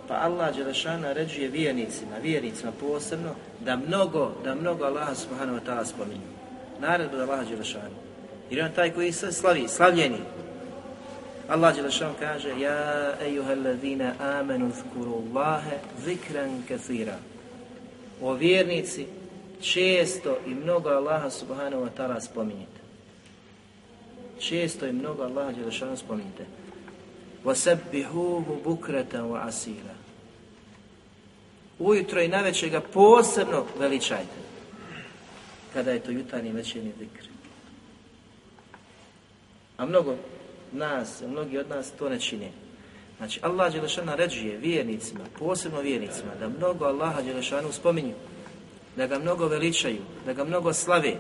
pa Allah Đelešan naređuje vjernicima, vjernicima posebno, da mnogo, da mnogo Allah subhanahu wa ta'ala spominju. Naredbu da Allah Đelešanu. Jer on taj koji se slavi, slavljeni. Allah Đelešan kaže, Ja ejuhallazina amenu zkuru Allahe zikran kathira. O vjernici, često i mnogo Allaha subhanahu wa ta'ala spominjete. Često i mnogo Allaha Đelešanu spominjete. وَسَبِّهُوهُ بُكْرَةً وَعَسِيلًا Ujutro i navečer ga posebno veličajte. Kada je to jutarnji večerni zikr. A mnogo nas, mnogi od nas to ne čine. Znači, Allah Đelešan naređuje vjernicima, posebno vjernicima, da mnogo Allaha Đelešanu spominju, da ga mnogo veličaju, da ga mnogo slave,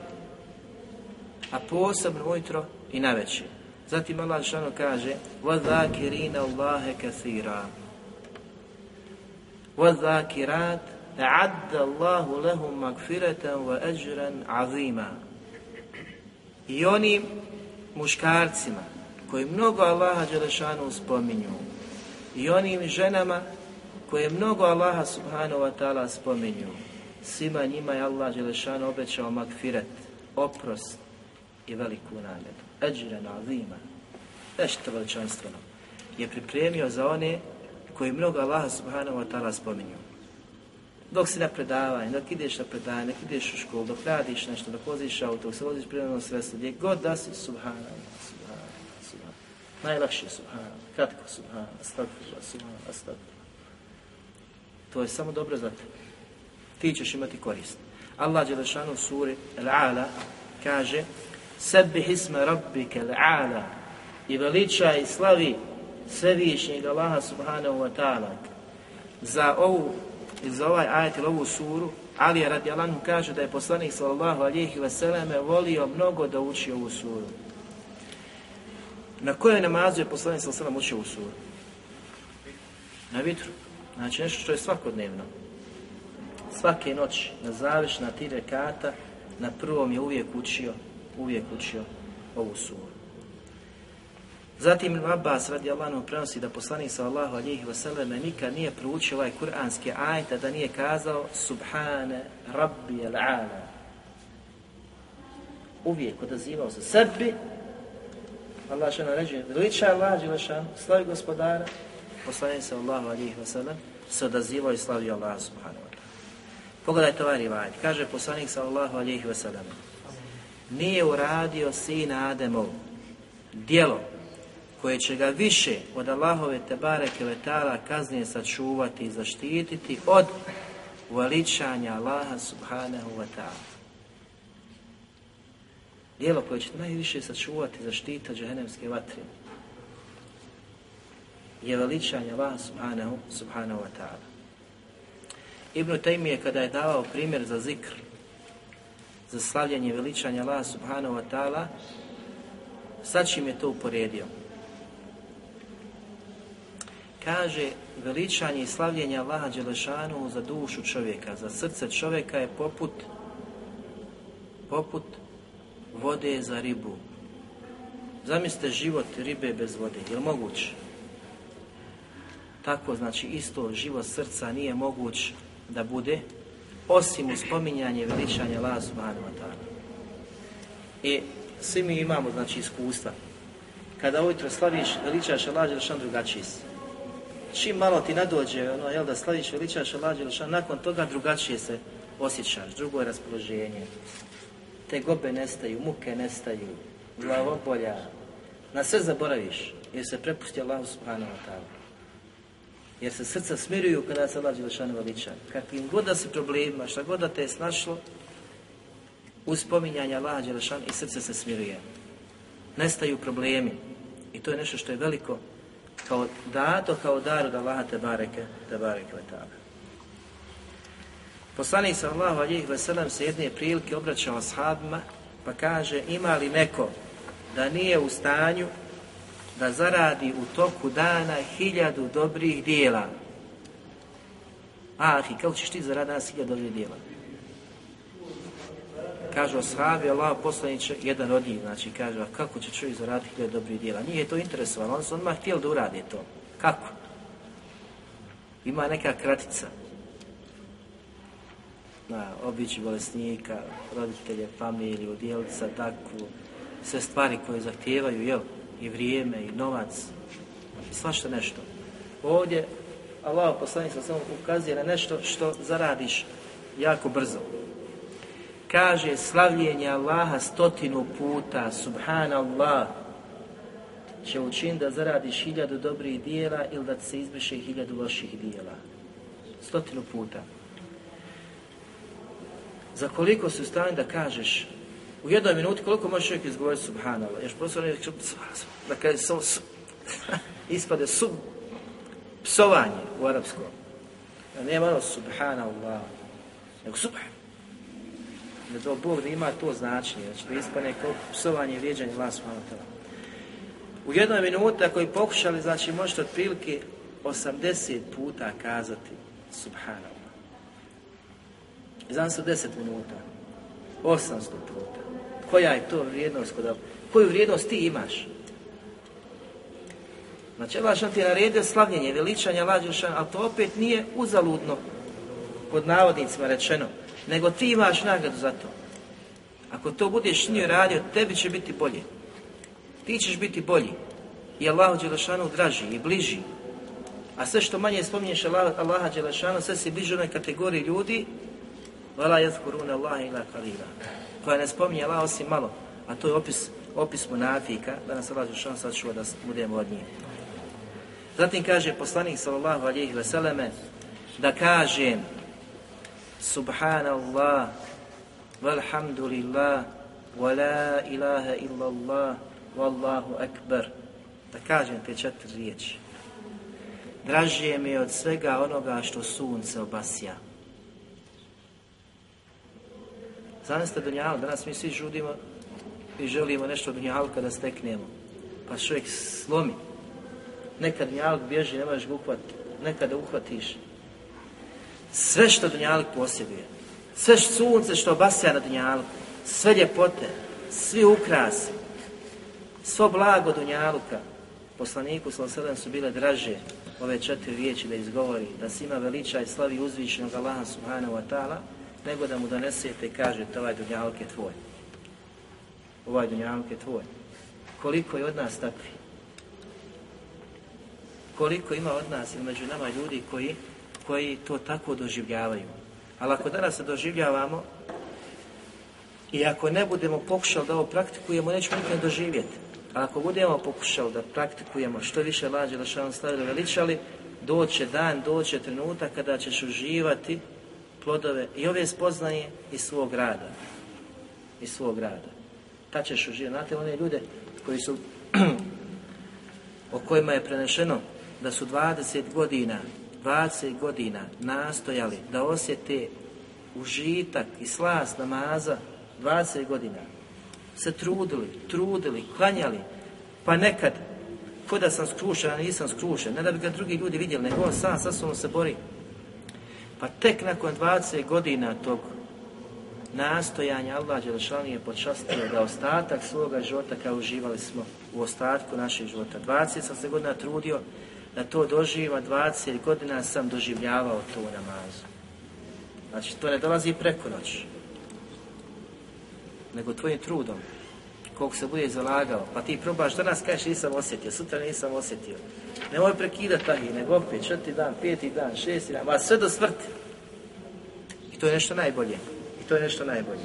a posebno ujutro i navečer. Zatim Allah šano kaže وَذَاكِرِينَ اللَّهَ كَثِيرًا وَذَاكِرَاتِ أَعَدَّ اللَّهُ لَهُمْ مَغْفِرَةً وَأَجْرًا عَظِيمًا I onim muškarcima koji mnogo Allaha Đelešanu spominju i onim ženama koje mnogo Allaha Subhanahu wa ta'ala spominju svima njima je Allah Đelešanu obećao magfiret, oprost i veliku nagradu eđiren azima, nešto veličanstveno, je pripremio za one koji mnogo Allaha subhanahu wa ta'ala spominju. Dok si na predavanju, dok ideš na predavanje, dok ideš u školu, dok radiš nešto, dok voziš auto, dok se voziš prirodno sredstvo, gdje god da si, subhanallah, subhanallah, subhanallah. Najlakše subhanallah, kratko subhanallah, astagfirullah, subhanallah, astagfirullah. To je samo dobro za te. Ti ćeš imati korist. Allah Đelešanu suri Al-Ala kaže Sebih isme rabbike l'ala i veliča i slavi svevišnjeg Allaha subhanahu wa ta'ala za ovu i za ovaj ajet ili ovu suru, Ali je radi Alanu kaže da je poslanik sallallahu alihi vseleme volio mnogo da uči ovu suru. Na kojoj namazu je poslanik sallallahu alihi učio ovu suru? Na vitru. Znači nešto što je svakodnevno. Svake noći, na završna tri rekata, na prvom je uvijek učio, uvijek učio ovu suru. Zatim Ibn Abbas radi Allahom prenosi da poslanik sallallahu alihi wasallam nikad nije proučio ovaj kuranski ajet da nije kazao Subhane Rabbi al-Ala. Uvijek odazivao se sebi, Allah što naređuje, veliča Allah, Đelešan, slavi gospodara, poslanik sallallahu alihi wasallam se odazivao i slavio Allah subhanahu wa ta'ala. Pogledajte ovaj. Kaže poslanik sallallahu alihi wasallam nije uradio sina Ademov djelo koje će ga više od Allahove tebare kevetala kaznije sačuvati i zaštititi od veličanja Allaha subhanahu wa ta'ala. Dijelo koje će najviše sačuvati i zaštititi od džahenemske vatre je veličanje Allaha subhanahu, subhanahu wa ta'ala. Ibn Taymi kada je davao primjer za zikr, za slavljanje veličanja Allaha subhanahu wa ta'ala, sad čim je to uporedio? Kaže veličanje i slavljenje Allaha Đelešanu za dušu čovjeka, za srce čovjeka je poput poput vode za ribu. Zamislite život ribe bez vode, je li moguće? Tako znači isto život srca nije moguć da bude osim u spominjanje veličanja Allaha Subhanahu. I svi mi imamo znači iskustva. Kada ujutro slaviš, veličaš Allah Đelešanu drugačiji si čim malo ti nadođe, ono, jel da slaviš veličaš Allah Đelešan, nakon toga drugačije se osjećaš, drugo je raspoloženje. Te gobe nestaju, muke nestaju, glavobolja, na sve zaboraviš, jer se prepusti Allahu subhanahu wa ta'ala. Jer se srca smiruju kada se Allah Đelešan veliča. Kakvim god da se problemima, šta god da te je snašlo, uz spominjanje Đelešan i srce se smiruje. Nestaju problemi. I to je nešto što je veliko kao dato kao dar od Allaha te bareke, te bareke. Poslanik sallallahu alejhi ve sellem se jedne prilike obraćao ashabima pa kaže ima li neko da nije u stanju da zaradi u toku dana hiljadu dobrih dijela. Ah, i kako ćeš ti zaraditi danas hiljadu dobrih dijela? Kažu ashabi, Allah poslaniće, jedan od njih, znači kaže, a kako će čovjek zaraditi hiljadu dobrih dijela? Nije je to interesovalo, oni su odmah htjeli da uradi to. Kako? Ima neka kratica. Na obići bolesnika, roditelje, familiju, djelica, takvu, sve stvari koje zahtijevaju, jel, i vrijeme, i novac, i svašta nešto. Ovdje, Allah poslanik sa samo ukazuje na nešto što zaradiš jako brzo kaže slavljenje Allaha stotinu puta, subhanallah, će učiniti da zaradiš hiljadu dobrih dijela ili da se izbriše hiljadu loših dijela. Stotinu puta. Za koliko su stani da kažeš u jednoj minuti koliko može čovjek izgovoriti subhanallah? Još prosto ne da kaže [LAUGHS] su, su, ispade sub, psovanje u arapskom. Nema ono subhanallah, nego subhan da to Bog da ima to značenje, znači da ispane kao psovanje i vrijeđanje vas U jednoj minuti, ako je pokušali, znači možete otprilike 80 puta kazati Subhanallah. Znam se 10 minuta, 800 puta. Koja je to vrijednost kod Koju vrijednost ti imaš? Znači, Allah ti je naredio slavljenje, veličanje Allah ali to opet nije uzaludno, pod navodnicima rečeno nego ti imaš nagradu za to. Ako to budeš nije radio, tebi će biti bolje. Ti ćeš biti bolji. I Allahu Đelešanu draži i bliži. A sve što manje spominješ Allah, Allaha Đelešanu, sve si bliži onoj kategoriji ljudi, Vala jazkuruna Allah ila kalila. Koja ne spominje Allah osim malo. A to je opis, opis munafika, da nas Allah Đelešanu sačuva da budemo od njih. Zatim kaže poslanik sallallahu alihi veseleme, da kažem Subhanallah, walhamdulillah, wa la ilaha illallah, wallahu akbar. Da kažem te četiri riječi. Dražije mi od svega onoga što sunce obasja. Zamislite Dunjalu, danas mi svi žudimo i želimo nešto Dunjalka da steknemo. Pa čovjek slomi. Nekad Dunjaluk bježi, ne možeš ga uhvatiti. Nekada uhvatiš. Sve što Dunjaluk posjeduje. Sve sunce što obasja na Dunjaluku. Sve ljepote. Svi ukrasi. Svo blago Dunjaluka. Poslaniku Salasadam su bile draže ove četiri riječi da izgovori, da se ima veličaj slavi uzvišenog Allaha subhanahu wa ta'ala, nego da mu donesete i kažete ovaj dunjaluk je tvoj. Ovaj dunjaluk je tvoj. Koliko je od nas takvi? Koliko ima od nas ili među nama ljudi koji, koji to tako doživljavaju? Ali ako danas se doživljavamo i ako ne budemo pokušali da ovo praktikujemo, nećemo nikad doživjeti. A ako budemo pokušali da praktikujemo što više lađe da šalim stavili veličali, doće dan, doće trenutak kada ćeš uživati plodove i ove spoznaje iz svog rada. Iz svog rada. Ta ćeš uživati. Znate one ljude koji su [CLEARS THROAT] o kojima je prenešeno da su 20 godina 20 godina nastojali da osjete užitak i slast namaza 20 godina se trudili, trudili, klanjali, pa nekad ko da sam skrušen, a nisam skrušen, ne da bi ga drugi ljudi vidjeli, nego on sam sa sobom se bori. Pa tek nakon 20 godina tog nastojanja Allah Đelešan je počastio da ostatak svoga života kao uživali smo u ostatku našeg života. 20 sam se godina trudio da to doživim, 20 godina sam doživljavao to u namazu. Znači, to ne dolazi preko noći nego tvojim trudom, koliko se bude zalagao, pa ti probaš, danas kažeš nisam osjetio, sutra nisam osjetio. Nemoj prekidati taj, nego opet četiri dan, peti dan, šesti dan, sve do smrti. I to je nešto najbolje. I to je nešto najbolje.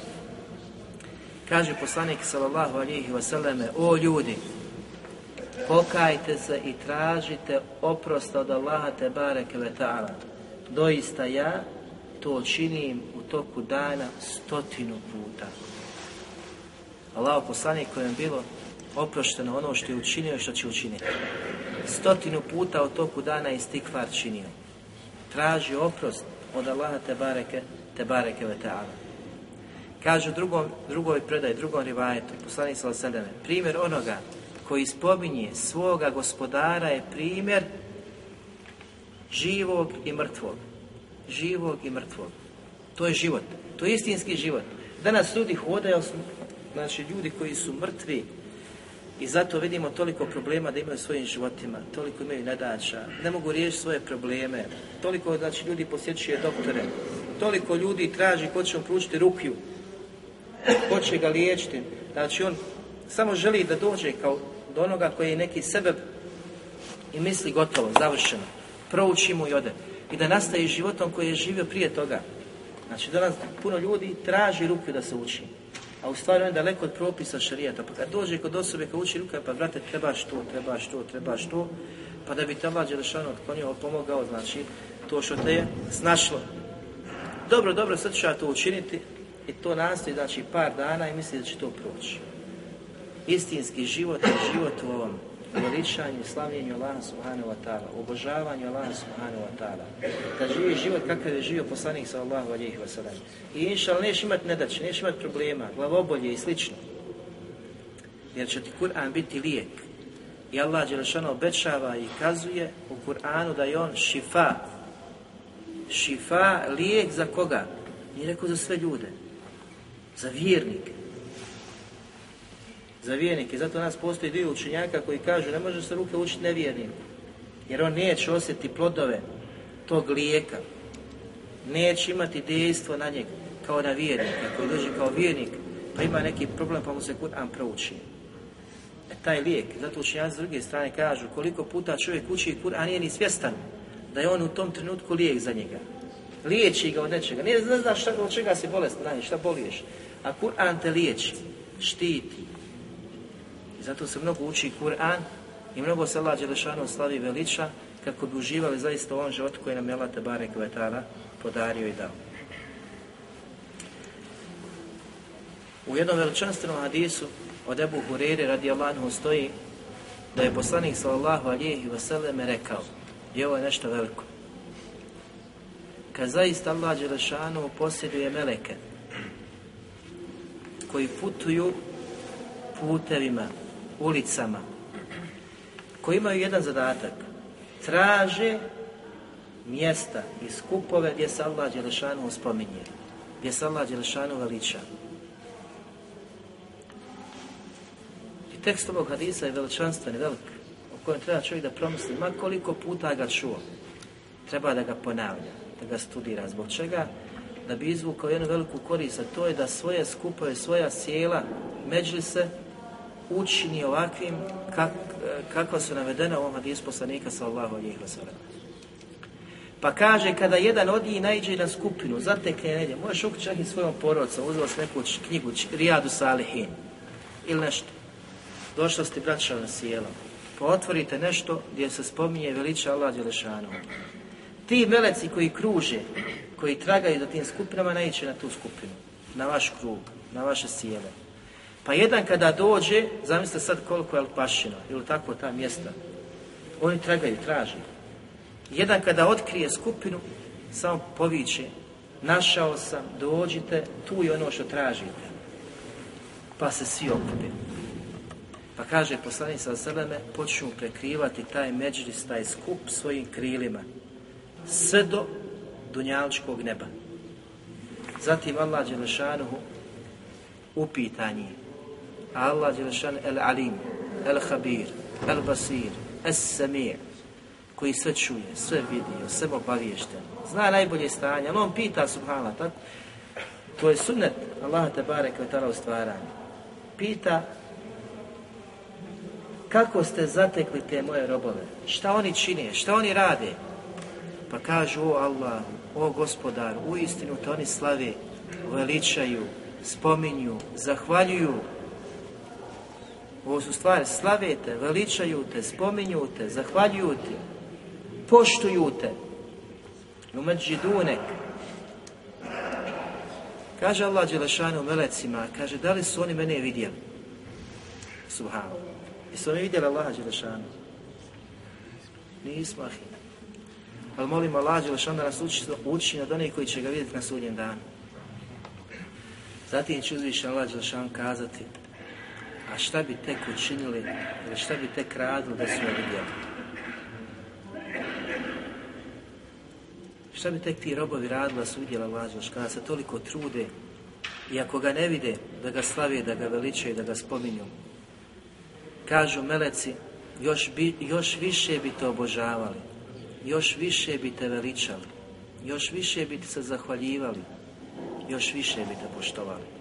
Kaže poslanik sallallahu alihi wasallame, o ljudi, pokajte se i tražite oprosta od Allaha te bareke ve ta'ala. Doista ja to činim u toku dana stotinu puta. Allah poslanik kojem je bilo oprošteno ono što je učinio i što će učiniti. Stotinu puta u toku dana je stikvar činio. Traži oprost od Allaha te bareke, te bareke ve ta'ala. Kaže u drugom, drugoj predaj, drugom rivajetu, poslanik sallallahu primjer onoga koji spominje svoga gospodara je primjer živog i mrtvog. Živog i mrtvog. To je život. To je istinski život. Danas ljudi hodaju, znači ljudi koji su mrtvi i zato vidimo toliko problema da imaju svojim životima, toliko imaju nedača, ne mogu riješiti svoje probleme, toliko znači ljudi posjećuje doktore, toliko ljudi traži ko će mu pručiti rukju, ko će ga liječiti, znači on samo želi da dođe kao do onoga koji je neki sebe i misli gotovo, završeno, prouči mu i ode i da nastaje životom koji je živio prije toga. Znači, danas puno ljudi traži ruku da se uči a u stvari on je daleko od propisa šarijata. Pa kad dođe kod osobe koja uči ruka, pa brate, trebaš to, trebaš to, trebaš to, pa da bi te Allah Đelešanu otklonio, pomogao, znači, to što te je snašlo. Dobro, dobro, sad ću ja to učiniti i to nastoji, znači, par dana i misli da će to proći. Istinski život je život u ovom veličanju slavljenju Allaha subhanahu wa ta'ala, obožavanju Allaha subhanahu wa ta'ala. Da živi život kakav je živio poslanik sallallahu alihi wa sallam. I inšal neš imati nedaće, neš imati problema, glavobolje i slično. Jer će ti Kur'an biti lijek. I Allah Đelešano obećava i kazuje u Kur'anu da je on šifa. Šifa, lijek za koga? Nije rekao za sve ljude. Za vjernike za vjernike. Zato nas postoji dio učenjaka koji kažu ne može se ruke učiti nevjernim. Jer on neće osjetiti plodove tog lijeka. Neće imati dejstvo na njega kao na vjernika. Koji dođe kao vjernik pa ima neki problem pa mu se Kur'an prouči. E, taj lijek, zato učenjaci s druge strane kažu koliko puta čovjek uči Kur'an nije ni svjestan da je on u tom trenutku lijek za njega. Liječi ga od nečega. Ne, ne znaš šta, od čega si bolest, šta boliješ. A Kur'an te liječi, štiti, zato se mnogo uči Kur'an i mnogo se Allah Đelešanu slavi veliča kako bi uživali zaista u ovom životu koji nam je Allah Tebare Kvetara podario i dao. U jednom veličanstvenom hadisu od Ebu Hureyre radi Allahu stoji da je poslanik sallallahu alihi wasallam rekao I ovo je nešto veliko. Kad zaista Allah Đelešanu posjeduje meleke koji putuju putevima, ulicama, koji imaju jedan zadatak. Traže mjesta i skupove gdje se Allah Đelešanu spominje, gdje se Allah Đelešanu veliča. I tekst ovog hadisa je veličanstven i velik, o kojem treba čovjek da promisli, ma koliko puta ga čuo, treba da ga ponavlja, da ga studira. Zbog čega? Da bi izvukao jednu veliku korist, a to je da svoje skupove, svoja sjela, se učini ovakvim kak, kakva su navedena u ovom hadisu poslanika sallahu alihi wasallam. Pa kaže, kada jedan od njih naiđe na skupinu, zatekne negdje, možeš ukući čak i svojom porodcom, uzela si neku knjigu, Rijadu Salihin, ili nešto. Došla ste braća na sjelo, pa otvorite nešto gdje se spominje veliča Allah Đelešanu. Ti meleci koji kruže, koji tragaju za tim skupinama, naiće na tu skupinu, na vaš krug, na vaše sjele. Pa jedan kada dođe, zamislite sad koliko je Alpašina, ili tako ta mjesta, oni tragaju, traže. Jedan kada otkrije skupinu, samo poviće, našao sam, dođite, tu je ono što tražite. Pa se svi okupe. Pa kaže poslanik sa počnu prekrivati taj međlis, taj skup svojim krilima. Sve do dunjalčkog neba. Zatim Allah Đelešanuhu upita njih. Allah Đelešan el-Alim, el-Habir, el-Basir, es-Samir, koji sve čuje, sve vidi, sve obaviješten. Zna najbolje stanje, ali on pita subhala, tako? To je sunnet Allah te bare u stvaranju. Pita kako ste zatekli te moje robove? Šta oni čine? Šta oni rade? Pa kažu, o Allah, o gospodar, u istinu to oni slave, veličaju, spominju, zahvaljuju. Ovo su stvari, slavete, veličaju te, spominju te, zahvaljuju te, poštuju te. Umeđidunek. Kaže Allah Đelešanu melecima, kaže, da li su oni mene vidjeli? Subhanu. Jesu oni vidjeli Allaha Đelešanu? Nismo, ahi. Ali molimo Allah Đelešanu da nas uči, uči od onih koji će ga vidjeti na sudnjem danu. Zatim će uzvišen Allah Đelešanu kazati, a šta bi tek učinili, ili šta bi tek radili da su ga vidjeli? Šta bi tek ti robovi radili da su vidjeli Allah kada se toliko trude. I ako ga ne vide, da ga slave, da ga veličaju, da ga spominju, Kažu meleci, još, bi, još više bi te obožavali, još više bi te veličali, još više bi ti se zahvaljivali, još više bi te poštovali.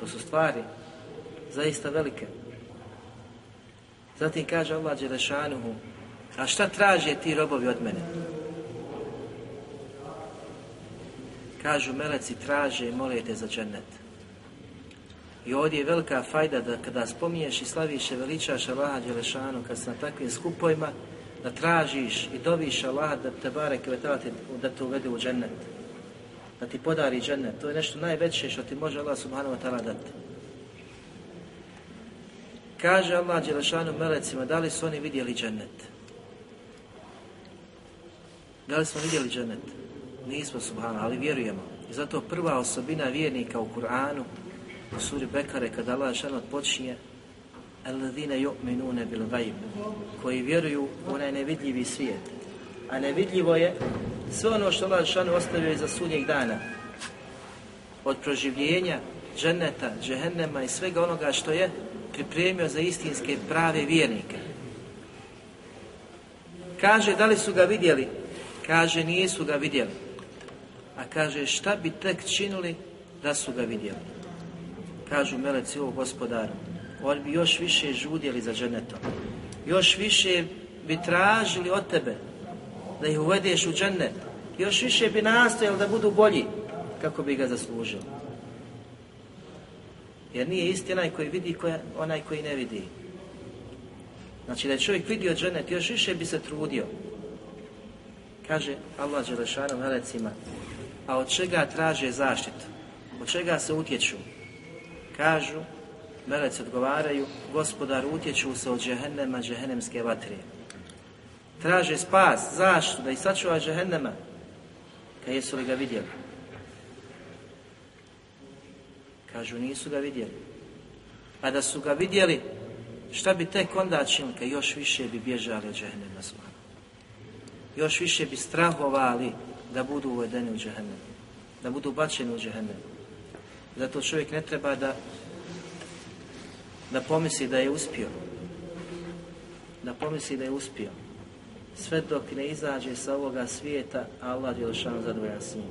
To su stvari zaista velike. Zatim kaže Allah Đelešanuhu, a šta traže ti robovi od mene? Kažu meleci traže i molite za džennet. I ovdje je velika fajda da kada spominješ i slaviš i veličaš Allaha Đelešanu, kad si na takvim skupovima, da tražiš i doviš Allaha da te bare da te uvede u džennet. Da ti podari džennet. To je nešto najveće što ti može Allah subhanahu wa ta'ala dati. Kaže Allah Đelešanu melecima, da li su oni vidjeli džennet? Da li smo vidjeli džennet? Nismo subhana, ali vjerujemo. I zato prva osobina vjernika u Kur'anu, u suri Bekare, kada Allah šanot počinje, Alladine yu'minune bil gajb, koji vjeruju u onaj nevidljivi svijet. A nevidljivo je sve ono što Allah šanu ostavio iza sudnjeg dana. Od proživljenja, dženeta, džehennema i svega onoga što je pripremio za istinske prave vjernike. Kaže, da li su ga vidjeli? Kaže, nisu ga vidjeli a kaže šta bi tek činili da su ga vidjeli. Kažu meleci ovog gospodara, oni bi još više žudjeli za dženetom. Još više bi tražili od tebe da ih uvedeš u džennet. Još više bi nastojali da budu bolji kako bi ga zaslužili. Jer nije isti onaj koji vidi, koja, onaj koji ne vidi. Znači da je čovjek vidio dženet, još više bi se trudio. Kaže Allah Đelešanu melecima, a od čega traže zaštitu? Od čega se utječu? Kažu, Meleci odgovaraju, gospodar utječu se od džehennema, džehennemske vatre. Traže spas, zašto? Da ih sačuva džehennema. Kad jesu li ga vidjeli? Kažu, nisu ga vidjeli. A da su ga vidjeli, šta bi tek onda činili? Još više bi bježali od džehennema svana. Još više bi strahovali da budu uvedeni u džehennem. Da budu bačeni u džehennem. Zato čovjek ne treba da da pomisli da je uspio. Da pomisli da je uspio. Sve dok ne izađe sa ovoga svijeta, Allah je lišan zadovoljan s njim.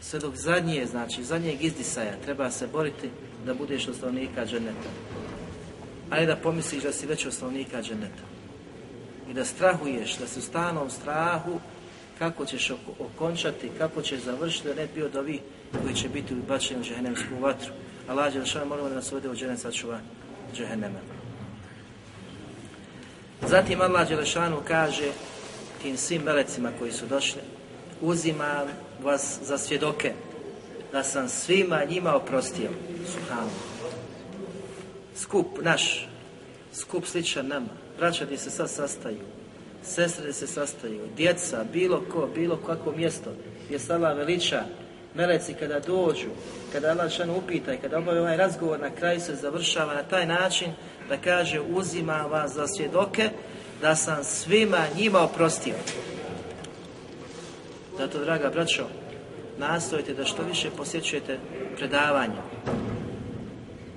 Sve dok zadnje, znači zadnjeg izdisaja, treba se boriti da budeš osnovnika dženeta. A da pomisliš da si već osnovnika dženeta. I da strahuješ, da si u stanom strahu kako ćeš okončati, kako ćeš završiti, da ne bio od koji će biti ubačeni u džehennemsku vatru. Allah Đelšanu moramo da nas uvede u dženet sačuva džehennema. Zatim Allah Đelšanu kaže tim svim melecima koji su došli, uzimam vas za svjedoke da sam svima njima oprostio. Subhanu. Skup naš, skup sličan nama, braća se sad sastaju, sestre se sastaju, djeca, bilo ko, bilo kakvo mjesto gdje se Allah veliča, meleci kada dođu, kada Allah šan upita i kada obavi ovaj razgovor, na kraju se završava na taj način da kaže uzima vas za svjedoke da sam svima njima oprostio. Zato, draga braćo, nastojite da što više posjećujete predavanja,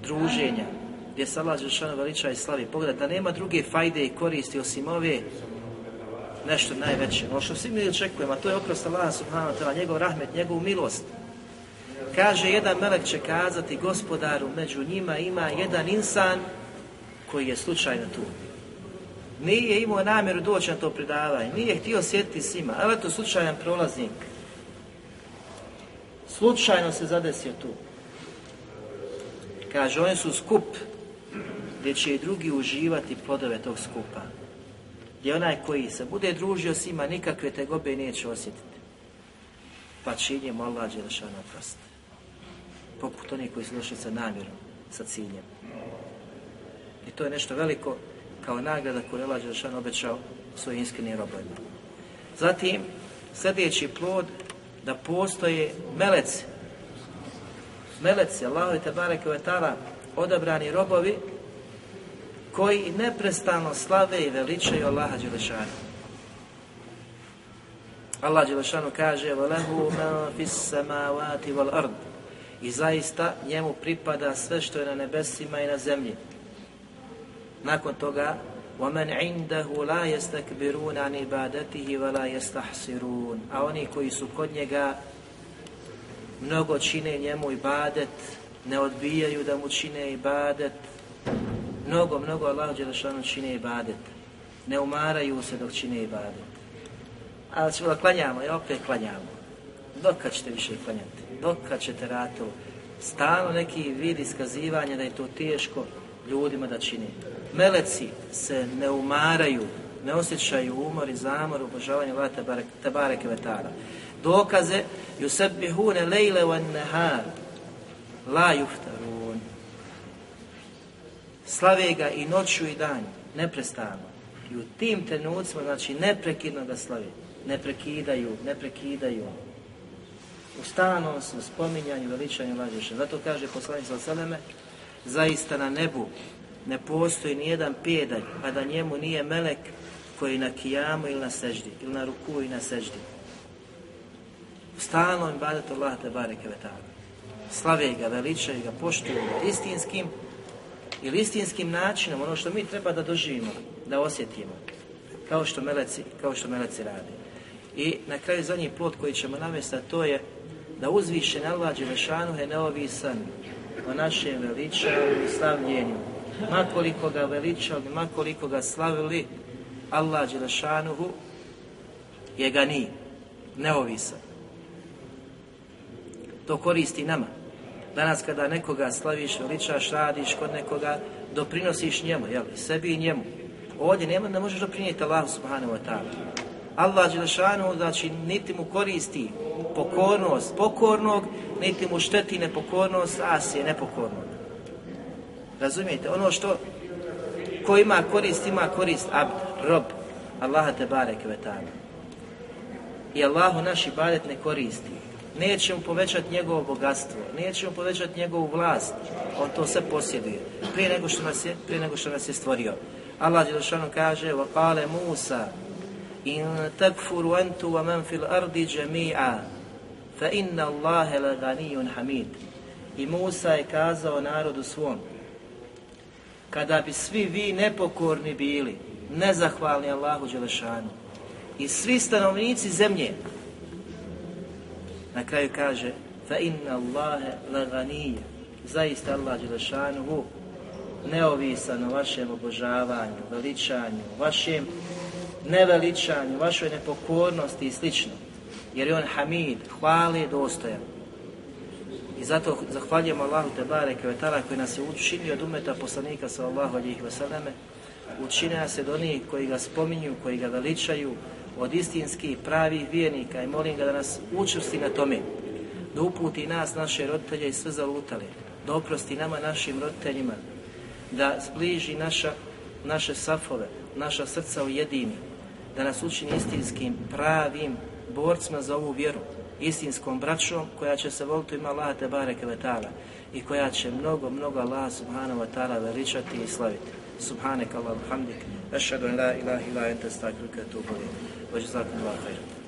druženja, gdje se Allah Žešanu veliča i slavi. Pogled, da nema druge fajde i koristi osim ove nešto najveće. Ono što svi mi očekujemo, a to je oprost Allah subhanahu ta'ala, njegov rahmet, njegovu milost. Kaže, jedan melek će kazati gospodaru, među njima ima jedan insan koji je slučajno tu. Nije imao namjeru doći na to predavanje, nije htio sjetiti svima, ali to slučajan prolaznik. Slučajno se zadesio tu. Kaže, oni su skup gdje će i drugi uživati plodove tog skupa. Gdje onaj koji se bude družio s njima nikakve tegobe neće osjetiti. Pa će njemu Allah Đelešanu oprostiti Poput onih koji su došli sa namjerom, sa ciljem. I to je nešto veliko kao nagrada koju je Allah Đelešanu obećao svojim iskrenim robojima. Zatim, sljedeći plod da postoje meleci. Meleci, Allah i Tebare Kvetala, odabrani robovi koji neprestano slave i veličaju Allaha Đelešanu. Allah Đelešanu kaže وَلَهُ مَنْ فِي السَّمَاوَاتِ وَالْأَرْضِ I zaista njemu pripada sve što je na nebesima i na zemlji. Nakon toga وَمَنْ عِنْدَهُ لَا يَسْتَكْبِرُونَ عَنْ عِبَادَتِهِ وَلَا يَسْتَحْسِرُونَ A oni koji su kod njega mnogo čine njemu ibadet, ne odbijaju da mu čine ibadet, mnogo, mnogo Allah Đelešanu čine ibadet. Ne umaraju se dok čine ibadet. Ali ćemo da klanjamo i opet klanjamo. Dok kad ćete više klanjati? Dok kad ćete ratu? Stalno neki vid iskazivanja da je to teško ljudima da čini. Meleci se ne umaraju, ne osjećaju umor i zamor obožavanja Allah tabare kevetara. Dokaze yusabbihune lejle van nehar la juftarun. Slave ga i noću i danju, neprestano. I u tim trenucima, znači neprekidno ga slave. Ne prekidaju, ne prekidaju. U stalnom su spominjanju, veličanju lađeša. Zato kaže poslanik sa Seleme, zaista na nebu ne postoji ni jedan pedalj, a da njemu nije melek koji na kijamu ili na seždi, ili na ruku i na seždi. U stalnom ibadetu Allah te bareke vetala. Slave ga, veličaju ga, poštuju ga istinskim ili istinskim načinom, ono što mi treba da doživimo, da osjetimo, kao što meleci, kao što meleci rade. I na kraju zadnji plot koji ćemo navesti, a to je da uzvišen Allah Đelešanu je neovisan o našem veličanju i slavljenju. Makoliko ga veličali, makoliko ga slavili, Allah Đelešanuhu je ga ni, neovisan. To koristi nama. Danas kada nekoga slaviš, veličaš, radiš kod nekoga, doprinosiš njemu, jel? sebi i njemu. Ovdje nema, ne možeš doprinijeti Allahu subhanahu wa ta'ala. Allah Đelešanu, znači, niti mu koristi pokornost pokornog, niti mu šteti nepokornost asije nepokornog. Razumijete? Ono što ko ima korist, ima korist abd, rob, Allaha te barek vetana. I Allahu naš ibadet ne koristi. Neće mu povećati njegovo bogatstvo, neće mu povećati njegovu vlast. On to sve posjeduje. Prije nego što nas je, prije nego što nas je stvorio. Allah Đelešanu kaže وَقَالَ Musa إِن تَكْفُرُ أَنْتُ وَمَنْ فِي الْأَرْضِ جَمِيعًا فَإِنَّ اللَّهَ لَغَنِيٌ حَمِيدٌ I Musa je kazao narodu svom kada bi svi vi nepokorni bili, nezahvalni Allahu Đelešanu i svi stanovnici zemlje, na kraju kaže fa inna Allahe laganije zaista Allah Đelešanuhu neovisan o vašem obožavanju, veličanju, vašem neveličanju, vašoj nepokornosti i slično. Jer je on hamid, hvale dostojan. I zato zahvaljujemo Allahu te bareke koji nas je učinio od umeta poslanika sallallahu alejhi ve selleme, učinio se od onih koji ga spominju, koji ga veličaju, od istinskih pravih vjernika i molim ga da nas učvrsti na tome, da uputi nas, naše roditelje i sve zalutale, da oprosti nama, našim roditeljima, da zbliži naša, naše safove, naša srca ujedini, da nas učini istinskim, pravim borcima za ovu vjeru, istinskom braćom koja će se voliti ima Allah te bareke vetala i koja će mnogo, mnogo Allah subhanahu wa ta'ala veličati i slaviti. Subhanak Allah, hamdik, ašhadu an la ilaha illa ente, stakruka, boli, vajizakum Allah, khairan.